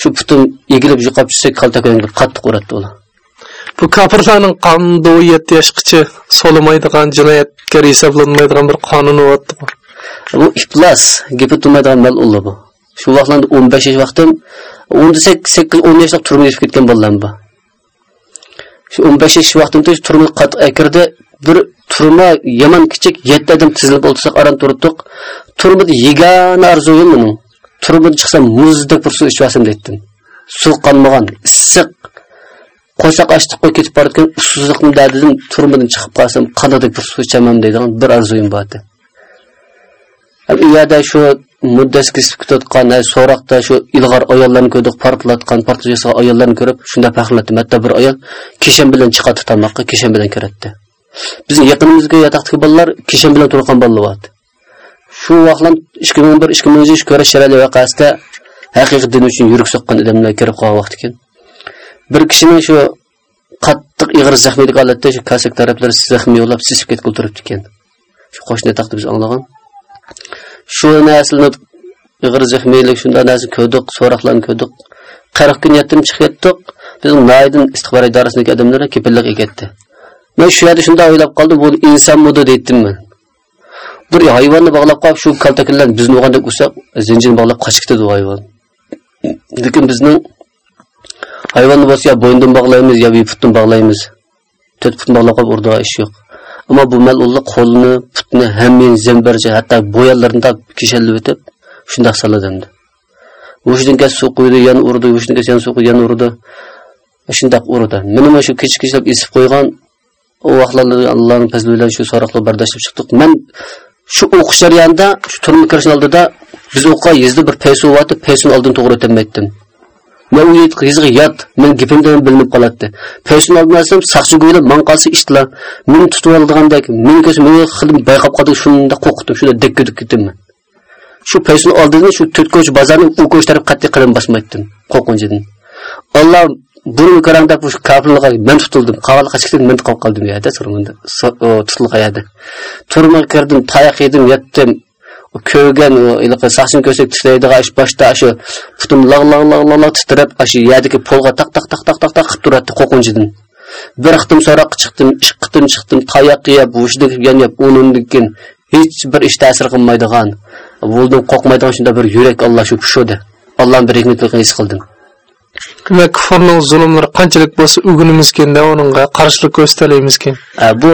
Shu putim egilib yiqab tushsak qaltako'ngga qattiq uratdi ular bu kofirlarning qonunda 7 yoshgacha so'lamaydigan jinoyatkar hisoblanmaydigan bir qonuni bu. Iflos gapi turmaydigan malullar bu. Shu vaqtlarda o'n besh yosh vaqtim o'n sakkiz o'n yoshlik turmush ketgan bolalar bu shu o'n besh yosh vaqtimda turmush qattiq akirdi bir turma yomon kichik yetti odam tizilib o'tirsak aram turibdik turmada yegona orzuyim mening turmada chiqsam muzdek bir suv ichib olsam deydim suv qonmagan issiq. Qo'saq ochdiq qo'y ketib borayotgan ussizlikni dedim turmadan chiqib qolsam qanadek bir suv ichaman bir orzuyim u yerda shu muddasi kesib ketayotgan so'roqda shu ilg'or ayollarni ko'rdik portlatgan portlash yasagan ayollarni ko'rib shunda faxrlandim hatto bir ayol kishan bilan chiqadi tomoqqa kishan bilan kiratdi Bizim yaqinimizga yotoqdagi bolalar kishan bilan turgan bolalar. Shu vaqtlar 2001 2003 ko'rish sharali vaqasida haqiqiy din uchun yurak soqqan odamlar kirib qolgan vaqt ekan. Bir kishining shu qattiq ig'ir zaxmiylik holatda shu kasak taraflari zaxmiy yo'lab sisib ketib o'tiribdi ekan. Shu qo'shni yotoqda biz anglagan. Shu narsani ig'ir zaxmiylik shunda narsa ko'rdik, so'roqlarni ko'rdik. 40 kun yetdim chiqib Biz Naydin istixbor idorasidagi odamlar kepillik ketdi. Men shu yerda shunday o'ylab qoldim, bu insonmidi dedim men. Bir hayvonni bog'lab qo'yib, shu kaltakillar bizni o'g'andek ursak, zinjirni bog'lab qochib ketadi u hayvon. Lekin bizning hayvonni bo'lsa ya bo'yindan bog'laymiz, yo putdan bog'laymiz. To'rt putni bog'lab qo'yib urdigan ish yo'q. Ammo bu malullar qo'lni putni hammin zembarcha, hatto bo'yallarini tap o'tib, shunday saladimdi. O'shidan suv quydi, yana urdi, o'shidan yana suv quydi, yana urdi. Shunday urdi. Meni shu kech-kechlab esib qo'ygan u vaqtlarda Allohning fazli bilan shu so'roqlar bardoshlab chiqdik. Men shu o'qish jarayonida, shu turma kirish oldida biz o'qigan yezdi bir paysu vaqti paysuni oldin to'g'ri o'tmaydim. Men u yezga yot, men gapimdan bilinib qoladi. Paysuni oldin olsam, saqchi go'ylab man qolsa ishlar. Men tutib oldigandek, men ko'z meni xilim bayqab qoldi, shunda qo'rqdim, shunda dekkidik ketdim men. shu paysini oldidan shu to'rt ko'ch bozorni u ko'ch taraf qat'iy qadam bosmaydim qo'rqinchidan alloh buni ko'rang deb shu kofirlarga men tutildim qaval qachikdim men qolib qoldim yerda turmanda tutilgan yerda turma kirdim tayoq yedim ko'rgan iliqi saqsin ko'sak tishlaydigan ish boshda shu putim lag lag lag lag lag titrab shu yerdagi polga taq taq taq taq taq taq qilib turadi qo'rqinchidan bir qitim so'roqqa chiqdim ikki qitim chiqdim tayoq yeb vushdik yegan yeb undan keyin hech bir ish ta'sir qilmaydigan. Bo'ldim qo'rqmaydigan shunday bir yurak alloh shu pushodi allohni bir hikmatini his qildim. Demak kufrning zulmlari qanchalik bo'lsa o'ginimizkanda uningga qarshilik ko'rsatalamizkin bu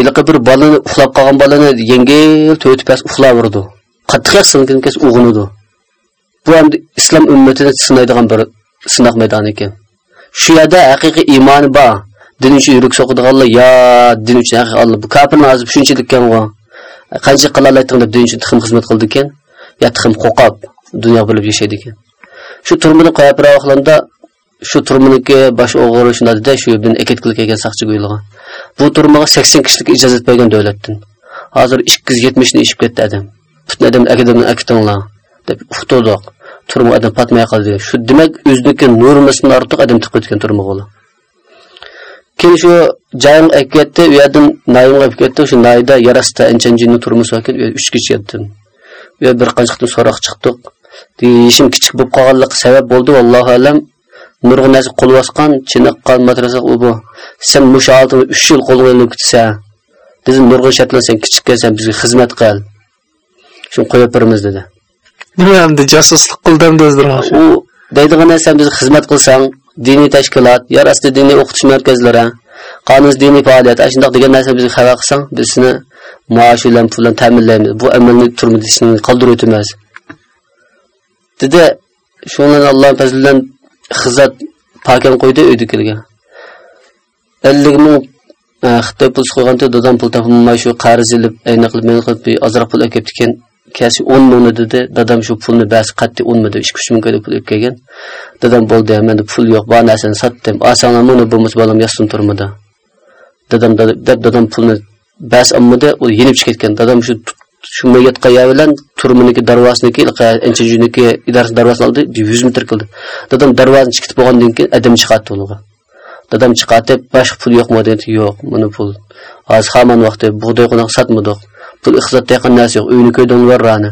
iliqi bir balani uxlab qolgan balani yengil to'tib pas uxlaverdi. Qattiq sinkin kes uyg'unidi bu endi islom ummatini sinaydigan bir sinoq maydoni ekan. Shu yerda haqiqiy iymoni bor. Din uchun yurak so'qadiganlar yo din uchun haqiqiy bu kofirni hozir shunchalik ekan qancha qila deb din uchun tixim xizmat qildi ekan? Yo tixim qo'qab dunyo bilib yashaydi ekan. Shu turmini qo'yib shu turminiki bosh o'g'ri shundada shu yerdan eketkilik kelgan saqchi qo'yilgan. Bu turmaga 80 kishilik ijozat bergan davlatdan. Hozir 270 ni ishib ketdi adam. Butun adam akademni akitinglar deb uqtirdiq turma adam patmay qoldi. Shu demak o'ziniki normasidan ortiq adam tiqib ketgan turma bo'la keyin shu joyim ketdi u yerdan nayimga olib ketdi. Shu nayda yarasta inchanjini turmusi ekan 3 kishi yetdim u yer bir qancha qitim so'roq chiqdik deyishim kichik bo'lib qolganligi sabab bo'ldi vallohu alam. Nurg'un narsa qo'l bosgan chiniqqan madrasa u bu sen mushu oltini uch yil qo'lga ilib ketsa dedim nurg'un shartlar sen kichikkansan bizga xizmat qil shuni qo'yib beramiz dedi nima endi josuslik qildim o'zdirmoqchi u deydigan narsa biz xizmat qilsang diniy tashkilot yer osti diniy o'qitish markazlari qonun diniy faoliyat shundoq degan narsa bizga xabar qilsang biz seni maosh bilan pul bilan ta'minlaymiz bu amalni turmada ishni qoldirib o'tamiz dedi shundan alloh fazlidan xizat pakam qo'ydi uydagilarga ellik ming e, xitoy pul qo'yganda dadam pul topolmay shu qarz ilib ayni qilib meni qilib ozroq pul olib ketdikan kasi o'n mingni dedi. Dadam shu pulni bas qat'iy o'nmidi ikki uch ming pul olib kelgan. Dadam bo'ldi manda pul yo'q bor narsani sotdim olsanglar buni bo'lmasa bolam yastin turmadi. Dadam deb dadam pulni bas olmadi u yenib chiqib ketgan. Dadam shu shu mayatqa ya bilan turminiki darvosiniki anchajuniki idorasi darvosini oldi yuz metr qildi dadam darvozani chiqitib bo'lgandan keyin adam chiqadi to'lig'i dadam chiqadi boshqa pul yo'qmi dedi yo'q mana pul hozir hamon vaqti bug'doy qo'noq sotmadik pul iqtisodda yaqin narsa yo'q uyni ko'ydan varrani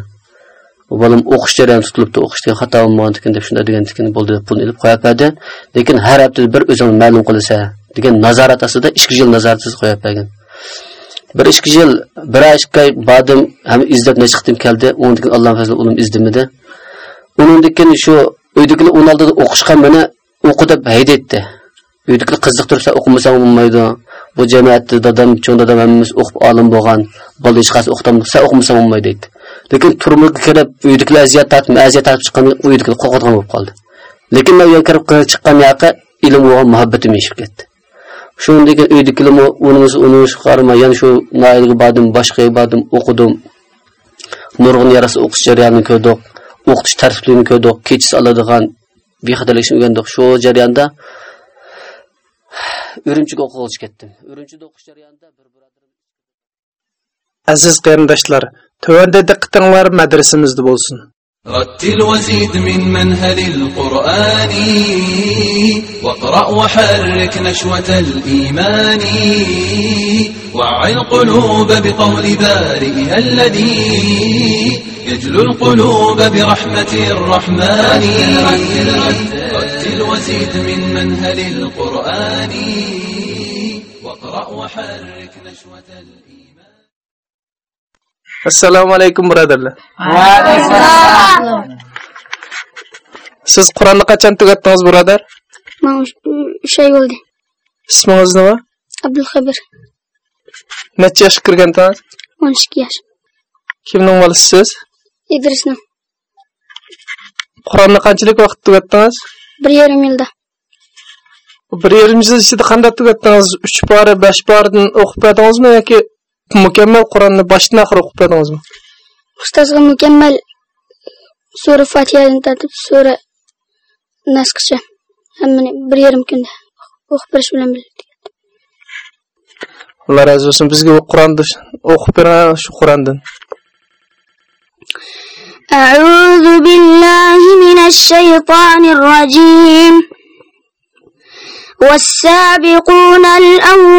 bolam o'qish jarayoni tutilibdi o'qishda xato bo'lgan ekan deb shunday degan ekan bo'ldi pulni ilib qo'yib berdi lekin har hafta bir o'zing ma'lum qilsa degan nazorat ostida ikki yil nazoratsiz bir ikki yil bir ikki oy bordim ham izlab chiqdim keldi undan alloh fazli ulim izdimidi undan shu uydagilar uni oldida o'qishga meni o'qi deb haydaydi uydagilar qiziq tursa o'qimasang bo'lmaydi. Bu jamiyatda dadam cho'ng dadam hammamiz o'qib olim bo'lgan bola hech qaysi o'qitam o'qimasang bo'lmaydi deydi. Lekin turmushga kirib uydagilar aziyat tortib aziyat tortib chiqqan uydagilar qo'rqadigan bo'lib qoldi. Lekin man uyga kirib chiqqan yoqqa ilm bo'lgan muhabbatim eshib ketdi. Shundagi keyin uydagilarmi unimiz unimiz qarama yana shu noilga bordim boshqa bordim o'qidim. Nurg'un yarasi o'qish jarayonini ko'rdik o'qitish tartiplarini ko'rdik kechasi oladigan bexatarlik o'rgandik. Shu jarayonda urumchiga o'qig'ich ketdim. Urumchida o'qish jarayonida bir aziz qarindoshlar tuvanda diqqatinglar madrasamizda bo'lsin. رتل وزيد من منهل القرآن واقرأ وحرك نشوة الإيمان وعي القلوب بقول بارئها الذي يجلو القلوب برحمة الرحمن. رتل وزيد من منهل القرآن واقرأ وحرك نشوة الإيمان. Assalomu alaykum birodarlar. Siz qur'onni qachon tugatdingiz birodar? Man uch oy bo'ldi. Ismingiz nima? Abdulxabir necha yoshga kirgandingiz o'n ikki yosh. Kimning bolasiz idrisni qur'onni qanchalik vaqt tugatdingiz? Bir yarim yilda. Bir yarim yil ichida qanday tugatdingiz? Uch pora besh poradan o'qib berdingizmi yoki mukammal qur'onni boshdan oxiri o'qib berdingizmi ustozga mukammal sura fotihadan tortib sura nasqcha hammani bir yarim kunda o'qib berish bilan bildik alloh rozi bo'lsin bizga bu qur'onni o'qib bering shu qur'ondan أعوذ بالله من الشيطان الرجيم والسابقون الأولون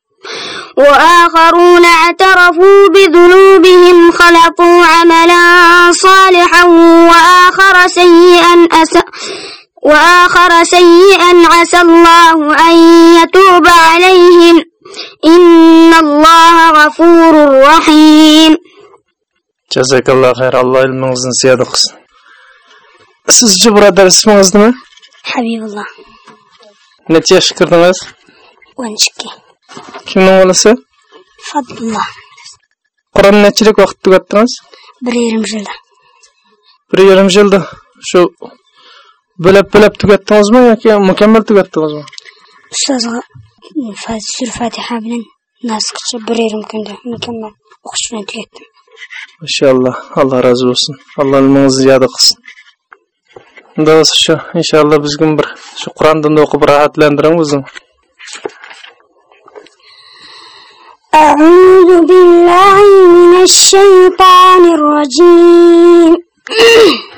وآخرون اعترفوا بذنوبهم خلقوا عملا صالحا وآخر سيئا أسا وآخر سيئا عسى الله أن يتوب عليهم. إن الله غفور رحيم. جزاك الله خير. الله المغزن سيادة قسم سيز جبرا درس مغزن؟ حبيب الله. نتيا شكرتنغز ونشكي. Kimning bolasi? Fatima. Qur'on nechilik vaqt tugatdingiz? 1.5 yilda. 1.5 yilda shu bo'lib-bo'lib tugatdingizmi yoki mukammal tugatdingizmi? Ustozga Fazil Fatiha bilan nasqchi 1.5 kunda mukammal o'qish bilan tugatdim. Mashallah, Alloh razı bo'lsin Alloh ilmingizni ziyoda qilsin. Do'st, shu inshaalloh bizga bir shu Qur'ondan o'qib rohatlantiring o'zini. أعوذ بالله من الشيطان الرجيم.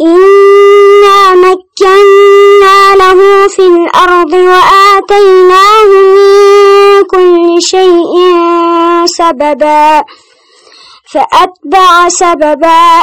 إنا مكنا له في الأرض وآتيناه من كل شيء سببا فأتبع سببا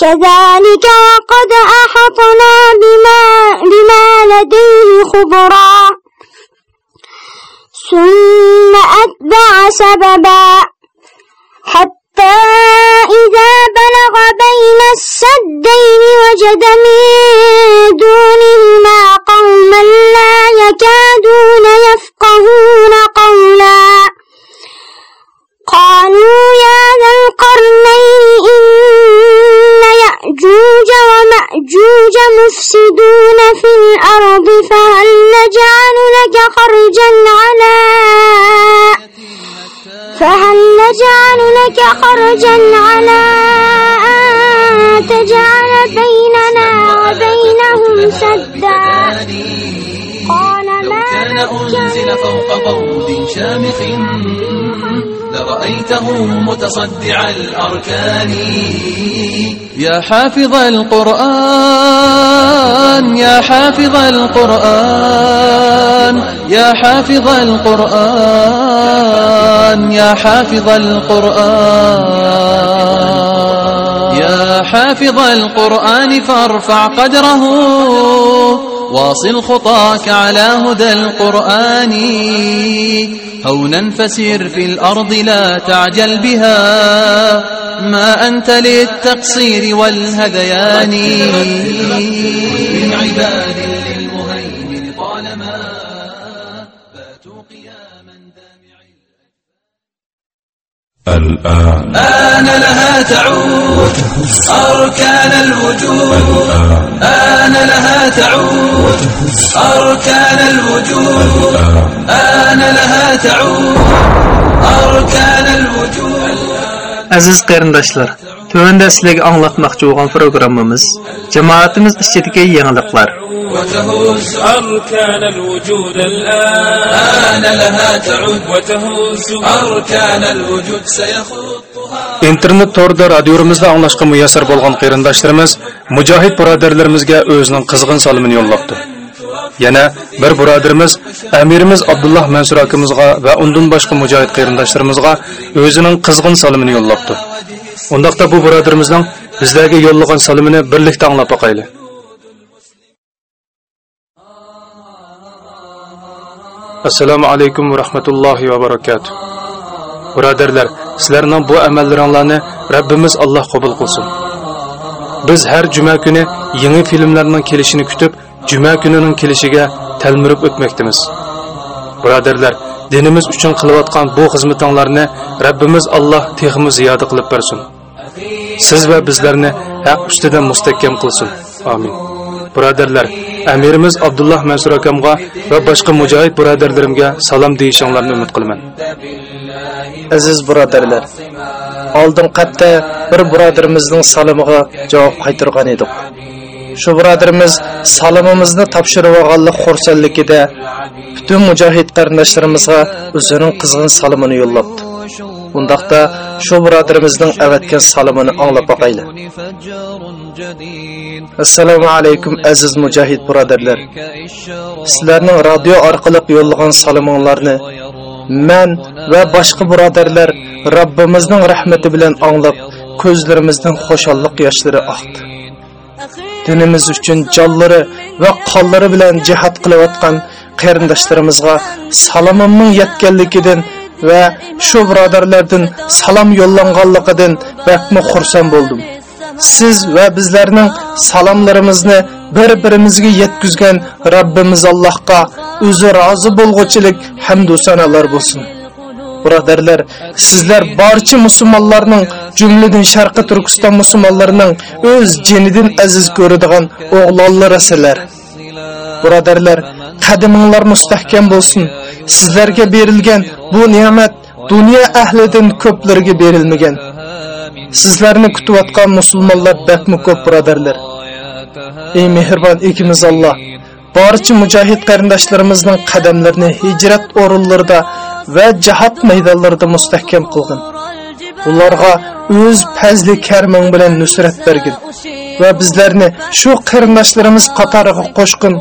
كذلك وقد أحطنا بما, بما لديه خبرا. ثم أتبع سببا. حتى إذا بلغ بين السدين وجد من دونهما قوما لا يكادون يفقهون مفسدون في الأرض فهل نجعل لك خرجا على فهل نجعل لك خرجا على أن تجعل بيننا وبينهم سدا؟ قال ما كان أنزل فوق قود شامخ لرأيته متصدع الأركان. يا حافظ القرآن يا حافظ القرآن يا حافظ القرآن يا حافظ القرآن. يا حافظ القرآن فارفع قدره واصل خطاك على هدى القرآن. هونا فسير في الأرض لا تعجل بها. ما أنت للتقصير والهذيان. من عباد للمهيمن الآن. آن لها تعود أركان الوجود. آن لها تعود أركان الوجود. آن لها تعود أركان الوجود. Aziz qarindoshlar, tövəndə sizlərə anlatmaqçı olan proqramımız cemaatimiz içindəki yeniliklər. وتهز أركان الوجود الآن آن لها تعود وتهز أركان الوجود سيخطها internet torda radiorimizda anglashga muyassar bo'lgan qarindoshlarimiz mujohid birodarlarimizga o'zining qizg'in salomini yo'llabdi Yana bir birodarimiz amirimiz abdulloh mansur akamizga va undan boshqa mujohid qarindoshlarimizga o'zining qizg'in salomini yo'llabdi. Undaqda bu birodarimizning bizlarga yo'llagan salomini birlikda anglab boqayli assalomu alaykum va rahmatullohi va barakatuh. Birodarlar sizlarning bu amallaringlarni Rabbimiz Alloh qabul qilsin. Biz har juma kuni yangi filmlarning kelishini kutib juma kunining kelishiga talmirib o'tmoqdamiz birodarlar dinimiz uchun qilayotgan bu xizmatinglarni Rabbimiz Alloh texmi ziyoda qilib bersin. Siz va bizlarni haq ustida mustahkam qilsin. Amin. Birodarlar amirimiz abdulloh mansur akamga va boshqa mujohid birodarlarimga salom deyishinglarni umid qilaman. Aziz birodarlar, oldin qatta bir birodarimizning salomiga javob qaytargan edik. Shu birodarimiz salomimizni topshirib olganlik xursandligida butun mujohid qarindoshlarimizga o'zining qizg'in salomini yo'llabdi. undaqda shu birodarimizning avatgan salomini anglab boqayli. Assalomu alaykum aziz mujohid birodarlar. Sizlarning radio orqali yo'llagan salominglarni men va boshqa birodarlar robbimizning rahmati bilan anglab, ko'zlarimizdan xushallik yoshlari oqdi. Dinimiz uchun jonlari va qonlari bilan jihad qilayotgan qarindoshlarimizga salomimning yetganligidan va shu birodarlardan salom yo'llanganligidan bakmi xursand bo'ldim. Siz va bizlarning salomlarimizni bir-birimizga yetkazgan Rabbimiz Allohga o'zi rozi bo'lg'uchilik hamdu sanalar sanolar bo'lsin. Birodarlar, sizlar barcha musulmonlarning, jumladan Sharqi Turkiston musulmonlarining o'z jinidan aziz ko'radigan o'g'lonlarisizlar. Birodarlar, qadiminglar mustahkam bo'lsin. Sizlarga berilgan bu ne'mat dunyo ahlidan ko'plarga berilmagan. Sizlarni kutayotgan musulmonlar bakmi ko'p birodarlar. Ey mehribon ikimiz Alloh, barcha mujohid qarindoshlarimizning qadamlarini hijrat o'rinlarida va jihad maydonlarida mustahkam qilgin. Ularga o'z fazli karming bilan nusrat bergin va bizlarni shu qarindoshlarimiz qatoriga qo'shqin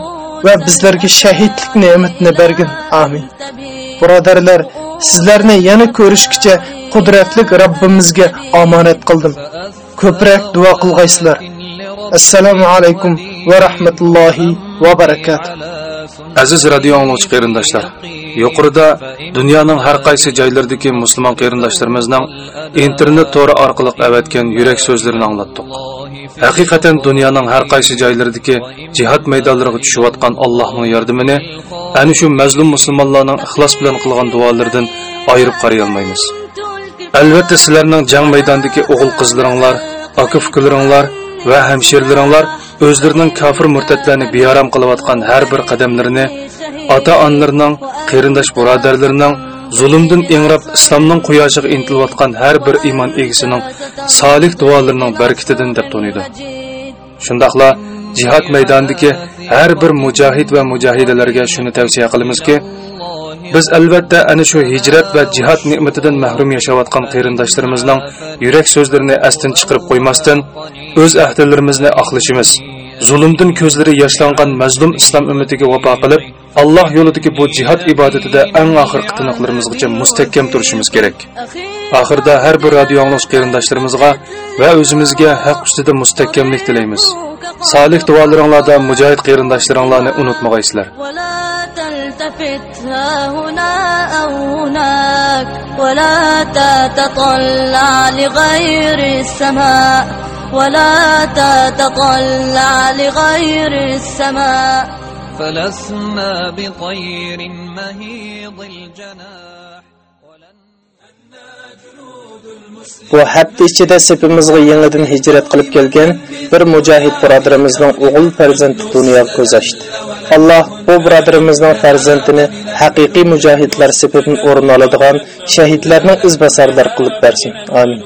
va bizlarga shahidlik ne'matini bergin. Amin. Birodarlar, sizlarni yana ko'rishgacha qudratli Rabbimizga omonat qildim. Ko'proq duo qilgaysizlar. Assalomu alaykum va rahmatullohi va barakatuh. Aziz radio anglovchi qarindoshlar yuqorida dunyoning har qaysi joylaridagi musulmon qarindoshlarimizning internet to'ri orqali avatgan yurak so'zlarini anglatdik haqiqatan dunyoning har qaysi joylaridagi jihad maydonlariga tushayotgan allohning yordamini ana shu mazlum musulmonlarning ixlos bilan qilgan duolaridan ayirib qaray olmaymiz. Albatta sizlarning jang maydonidagi o'g'il qizlaringlar aka ukaلاringlar va hamshirlaringlar o'zlarining kofir murtadlarni bearam qilayotgan har bir qadamlarini ota onalarining qarindosh birodarlarining zulmdan ingrab islomning quyoshiga intilayotgan har bir iymon egisining solih duolarining barkatidan deb to'niydi. Shundoqla jihad maydonidagi har bir mujohid va mujohidalarga shuni tavsiya qilamizki biz albatta ana shu hijrat va jihad ne'matidan mahrum yashayotgan qarindoshlarimizning yurak so'zlarini astin chiqarib qo'ymasdan o'z ahdlarimizni oqlashimiz zulmdan ko'zlari yoshlangan mazlum islom ummatiga vafo qilib alloh yo'lidagi bu jihod ibodatida eng oxirgi tiniqlarimizgacha mustahkam turishimiz kerak oxirida har bir radio anglash qarindoshlarimizga va o'zimizga haq ustida mustahkamlik tilaymiz solih duolaringlarda mujohid qarindoshlaringlarni unutmag'aysizlar تلتفت ها هنا أو هناك ولا تتطلع لغير السماء ولا تتطلع لغير السماء فلسنا بطير مهيض الجناح bu hafta ichida sepimizga yangidan hijrat qilib kelgan bir mujohid birodarimizning o'g'il farzandi dunyoga ko'z ochdi alloh bu birodarimizning farzandini haqiqiy mujohidlar sepidan o'rin oladigan shahidlarning izbosarlar qilib bersin amin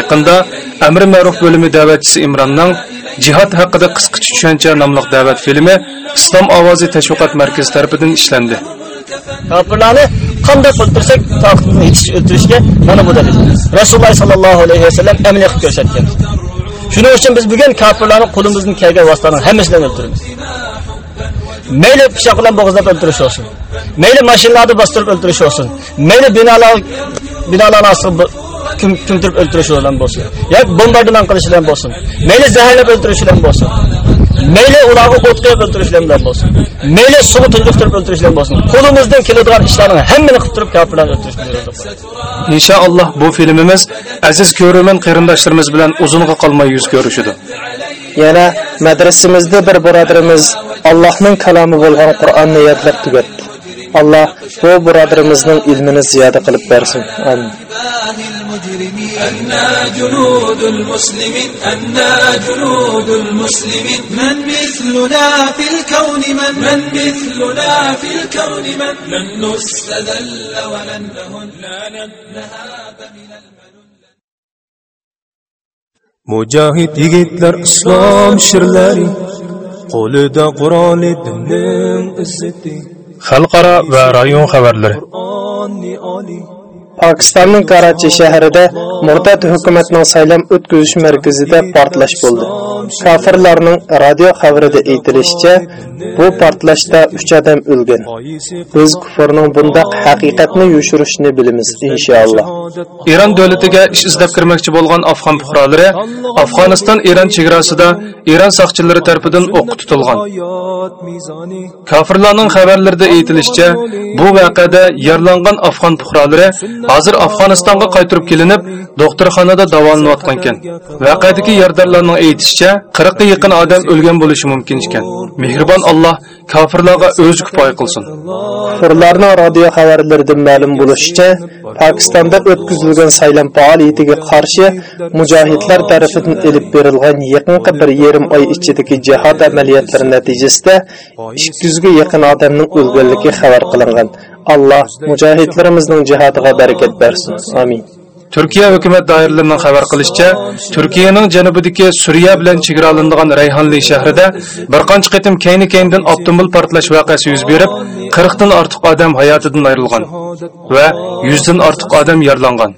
Yaqında Amr Ma'ruf bölümü da'vatchisi Imronning Jihad haqida qisqacha düşüncə namlıq da'vat filmi İslam ovozi təşviqat markazi tomonidan ishlandi. Kafirlarni qanday o'ldirsak, taqdirni yetish o'ldirishga mana bu dalil. Rasululloh sallallohu alayhi vasallam amaliy qilib ko'rsatgan. Shuning uchun biz bugun kafirlarni qo'limizdan kelgan vositalarni hammasini o'ldiramiz. Mayli pichoq bilan bo'g'izlab o'ldirish olsun. Mayli mashinalarni bostirib o'ldirish olsun. Mayli binolar binolarni o'ldirish bilan bo'lsin. Yoki bombardimon qilish bilan bo'lsin. Mayli zaharlab o'ldirish bilan bo'lsin. Mayli ularga o't qo'yib o'ldirish bilan bo'lsin. Mayli suv tuzliqtirib o'ldirish bilan bo'lsin. Qo'limizdan keladigan ishlarni hammani qilib turib kafirlarni o'ldirish inshaalloh bu filmimiz aziz ko'rurman qarindoshlarimiz bilan uzunga qolmay yuz ko'rishidi yana madrasamizda bir birodarimiz allohning kalomi bo'lgan qur'onni yodlab tugatdi. Alloh bu birodarimizning ilmini ziyoda qilib bersin. Amin أنا جنود المسلمين أنا جنود المسلمين. من مثلنا في الكون من؟ من مثلنا في الكون من؟ لن نستذل ولن نهن. لا نذهب من Mujahid yigitlar islom shirlari qo'lida Qur'oni dinning izzati xalqaro va rayon xabarlari Pokistonning Karachi shahrida murtad hukumatning saylam o'tkazish markazida portlash bo'ldi. Kafirlarning radio xabarida aytilishicha, bu portlashda 3 odam o'lgan. Biz kufrning bundaq haqiqatni yushirishni bilamiz inshaalloh. Eron davlatiga ish izlab kirmoqchi bo'lgan afg'on fuqarolari Afg'oniston Eron chegarasida Eron saqchilari tomonidan o'q tutilgan. Kafirlarning xabarlarida aytilishicha, bu voqeada yaralangan afg'on fuqarolari hozir Afg'onistonga qaytirib kelinib, doktorxonada davolanayotgan ekan. Voqeadagi yordamlarning aytishicha, 40 ga yaqin odam o'lgan bo'lishi mumkin ekan. Mehribon Alloh kofirlarga o'zi kifoya qilsin. Kufrlarning radio xabarlaridan ma'lum bo'lishicha, Pokistonda o'tkazilgan saylam faoliyatiga qarshi mujohidlar tomonidan elib berilgan yaqinqi bir yarim oy ichidagi jihad amaliyotlari natijasida 200 ga yaqin odamning o'lganligi xabar qilingan. Alloh mujohidlarimizning jihodiga barakat bersin. Amin. Turkiya hukumat doiralarining xabar qilishicha, Turkiyaning janubidagi Suriya bilan chegaralanadigan Rayhonli shahrida bir qancha qitim kayni-kayndan avtomobil portlash voqeasi yuz berib, 40 dan ortiq odam hayotidan ayrilgan va 100 dan ortiq odam yaralangan.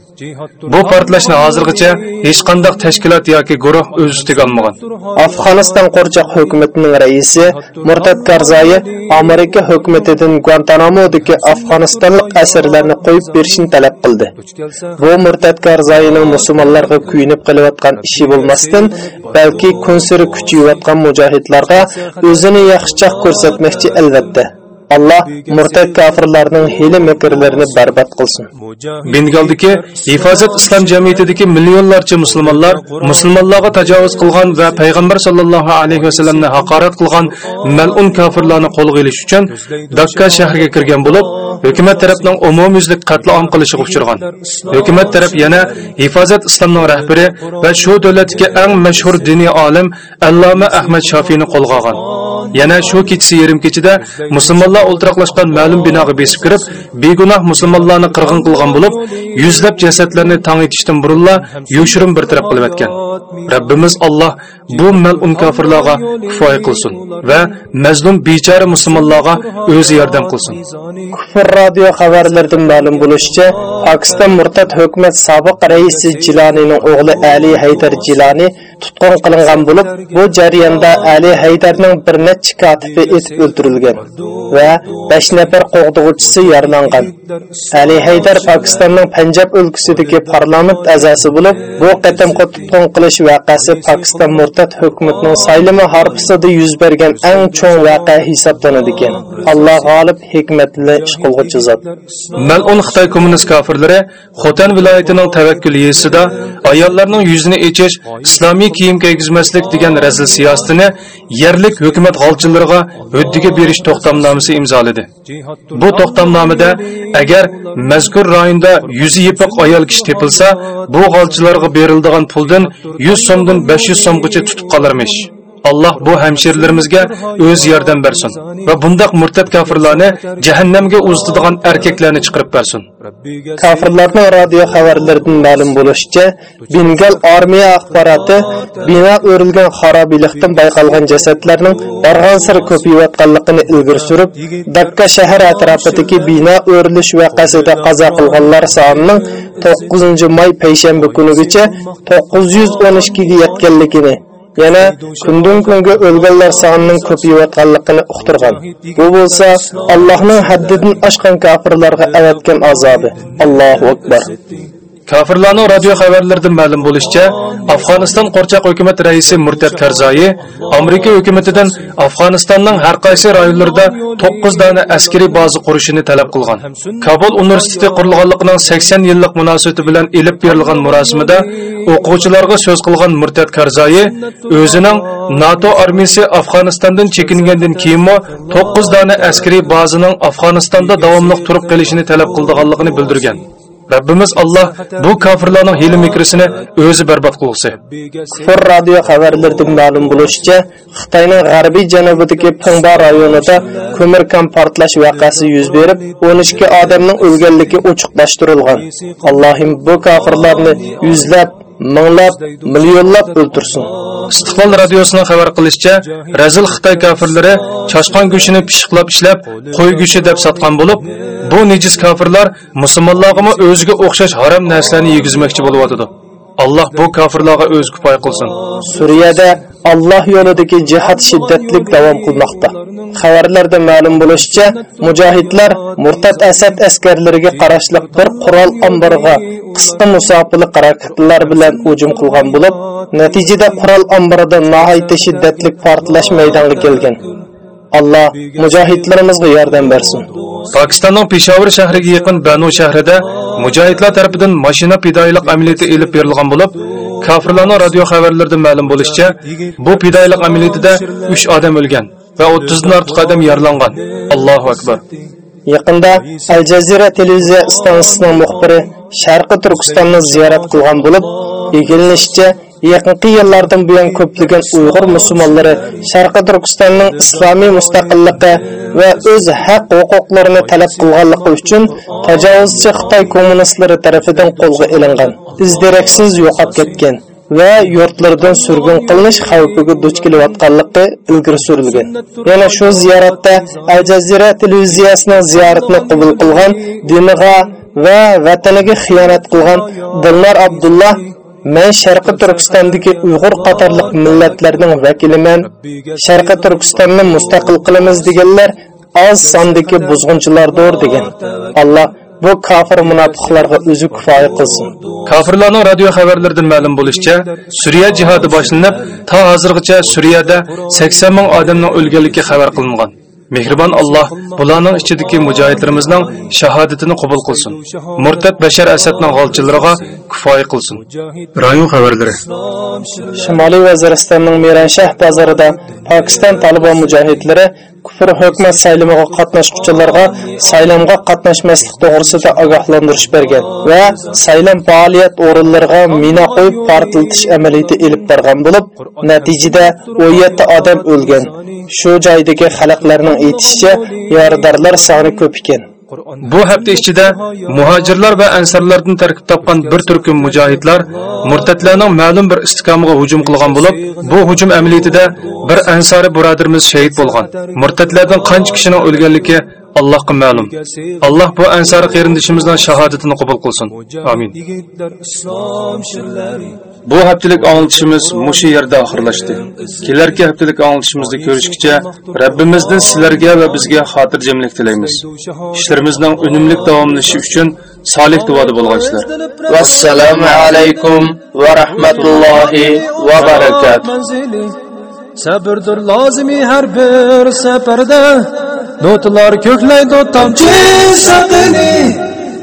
Bu portlashni hozirgacha hech qanday tashkilot yoki guruh o'z ustiga olmagan. Afg'oniston qo'rchoq hukumatining raisi Murtad karzayi Amerika hukumatidan Guantanamodagi afg'onistonlik asirlarni qo'yib berishni talab qildi. Bu Murtad Karzoyining musulmonlarga kuyinib qilayotgan ishi bo'lmasdan, balki kun siri kuchayotgan mujohidlarga o'zini yaxshicha ko'rsatmoqchi albatta. Allah murtad kafirlarning hiyla makrlarini barbod qilsin. Bengaldagi Hifozat islom jamiyatidagi millionlarcha musulmonlar musulmonlarga tajovuz qilgan va payg'ambar sollallohu alayhi vasallamni haqorat qilgan mal'un kafirlarni qo'lga olish uchun Dakka shahriga kirgan bo'lib, hukumat tarafining umumyuzlik qatl qilishiga uchragan. Hukumat taraf yana Hifozat islomning rahbari va shu davlatga eng mashhur diniy olim Alloma Ahmad Shofiyni qo'lga olgan. yana shu kechasi yarim kechida musulmonlar o'ltiraqlashgan ma'lum binoga besib kirib begunoh musulmonlarni qirg'in qilgan bo'lib yuzlab jasadlarni tang etishdan burunla yoshirin bir taraf qilib o'tgan Rabbimiz Alloh bu mal'un kofirlarga kifoya qilsin va mazlum bechora musulmonlarga o'zi yordam qilsin. Kufr radio xabarlaridan ma'lum bo'lishicha, Pokiston murtad hukumat sobiq raisi Jilonining o'g'li Ali Haydar Jiloni tutqun qilingan bo'lib, bu jarayonda Ali Haydarning bir necha kotibi etib o'ldirilgan va besh nafar qo'g'duvchisi yaralangan. Ali Haydar Pokistonning Panjab o'lkasidagi parlament a'zosi bo'lib, bu qatamqi tutqun qilish voqeasi Pokiston murtad hukumatining saylimi harpisida yuz bergan eng cho'ng voqea hisoblanadi ekan. Alloh g'olib hikmatli ish qilguvchi zot. Mal'un Xitoy kommunist kofirlari Xotan viloyatining tavakkul yesida ayollarning yuzini echish, islomiy kiyim kiygizmaslik degan razil siyosatini yerlik hukumat g'olchilariga o'ddiga berish to'xtamnomasi imzoladi. Bu to'xtamnomada agar mazkur rayonda yuzi yepiq ayol kishi tepilsa, bu g'olchilarga berildigan puldan 100 so'mdan 500 so'mgacha tutib qolarmish. Allah bu hemşerilerimizge öz yardım versin ve bundaq murtad kafirlarni jahannamga uzatadigan erkeklerini chiqarib bersin. Kafirlarning radio xabarlaridan ma'lum bo'lishicha, Bengal armiya axboroti bino o'rilgan xarobiylikdan bayqalgan jasadlarning barg'an sari ko'payayotganligini ilgari surib, Dakka shahar atrofidagi bino o'rilish vaqasida qazo qilganlar sonining 9 may payshanba kunigacha 912 ga yetganligini yana kundan kunga o'lganlar sonining ko'payayotganligini uqtirgan. Bu bo'lsa allohning haddidan oshgan kofirlarga avatgan azobi. Allohu akbar. Kafirlarning radio xabarlaridan ma'lum bo'lishicha, Afg'oniston qo'rchoq hukumat raisi Murtad Karzoyi Amerika hukumatidan Afg'onistonning har qaysi rayonlarida 9 dona askariy baza qurishini talab qilgan. Kabul universiteti qurilganligining 80 yillik munosabati bilan elib berilgan marosimida o'quvchilarga so'z qilgan Murtad Karzoyi o'zining NATO armiyasi Afg'onistondan chekingandan keyin 9 dona askariy bazaning Afg'onistonda davomli turib qolishini talab qilganligini bildirgan. Rabbimiz Allah bu kofirlarning hiyla mikrisini o'zi barbod qilsin. Kufr radio xabarlaridan ma'lum bo'lishicha, Xitoyning g'arbiy janubidagi Pingba rayonida ko'mir kam portlash voqeasi yuz berib, 12 odamning o'lganligi ochiqlashtirilgan. Allohim bu kofirlarni yuzlab minglab, millionlab o'ltirsin. Istiqlol radiosining xabar qilishicha, razil Xitoy kafirlari choshqon go'shini pishiqlab ishlab, qo'y go'shi deb sotgan bo'lib, bu nejiz kafirlar musulmonlarga o'ziga o'xshash harom narsalarni yegizmoqchi bo'lyotidi. Allah bu kafirlarga o'z kifoya qilsin. Suriyada Allah yo'lidagi jihad shiddatli davom qilmoqda. Xabarlarda ma'lum bo'lishicha, mujohidlar murtad Asad askarlariga qarashli bir qurol omboriga qisqa musofili raketlar bilan hujum qilgan bo'lib, natijada qurol omborida nihoyatda shiddatli portlash maydonga kelgan. Allah mujohidlarimizga yordam bersin. Pokistonning Peshawar shahriga yaqin Banu shahrida mujohidlar tomonidan mashina pidoyilik amaliyoti elib berilgan bo'lib, kafirlarning radio xabarlarida ma'lum bo'lishicha, bu pidoyilik amaliyotida 3 odam o'lgan va 30 dan ortiq odam yaralangan. Allohu akbar. Yaqinda Al Jazeera televiziya stansiyasining muxbiri Sharqi Turkistonni ziyorat qilgan bo'lib, egilishcha yaqinqi yillardan buyon ko'plagan Uyg'ur musulmonlari Sharqi Turkistonning islomiy mustaqilligi va o'z haq-huquqlarini talab qilganligi uchun tajovuzchi Xitoy kommunistlari tomonidan qo'lga olingan, izdiraksiz yo'qolib ketgan. Va yurtlardan surgun qilinish xavfiga duch kelayotganligi ilgari surilgan. Yana shu ziyoratda Al Jazeera televiziyasining ziyoratni qabul qilgan diniga va vataniga xiyonat qilgan Dilnor Abdullah Men Sharqi Turkistondagi Uyg'ur qatorliq millatlarning vakiliman. Sharqi Turkistonni mustaqil qilamiz deganlar oz sondagi buzg'unchilardir degan. Alloh bu kafir munofiqlarga o'zi kifoya qilsin. Kafirlarning radio xabarlaridan ma'lum bo'lishicha, Suriya jihodi boshlanib, ta hozirgacha Suriyada 80 ming odamning o'lganligi xabar qilingan. mehribon alloh bularning ichidagi mujohidlarimizning shahodatini qabul qilsin murtad bashar asadning g'olchilariga kifoya qilsin rayon xabarlari Shimoliy Vaziristonning Miranshah bozorida Pokiston Taliban mujohidlari kufr hukumat saylamiga qatnashuvchilarga saylamga qatnashmaslik to'g'risida ogohlantirish bergan va saylam faoliyat o'rinlariga mina qo'yib portlatish amaliyoti ilib borgan bo'lib, natijada 17 odam o'lgan. Shu joydagi xalqlarning aytishicha, yaradorlar soni ko'p ekan. Bu hafta ichida muhojirlar va ansarlardan tarkib topgan bir turkum mujohidlar murtadlarning ma'lum bir istiqomiga hujum qilgan bo'lib, bu hujum amaliyotida bir ansari birodarimiz shahid bo'lgan. Murtadlardan qancha kishining o'lganligi Allohga ma'lum. Alloh bu ansari qarindishimizning shahodatini qabul qilsin. Amin. Bu haftalik anglitishimiz mushu yerda oxirlashdi. Kelarki haftalik anglitishimizni ko'rishgacha Rabbimizdan sizlarga va bizga xotirjamlik tilaymiz. Ishlarimizning unumli davomlashi uchun solih duoda bo'lg'aysizlar. Vassalomu alaykum va rahmatullohi va barakatuh. Sabırdır lazimi her bir seferde. Notlar kökleydi tamçı sadeni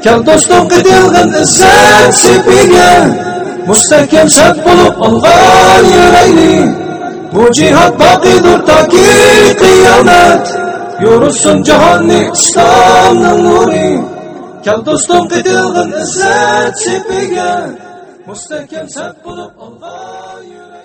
Gel dostum gidilgin izzet sipiye Müstakem şart bulup algan yüreğini Bu cihat bakidir ta ki kıyamet. Yorulsun cihanni İslam'ın nuri. Gel dostum gidilgin izzet sipiye Müstakem şart bulup algan yüreğini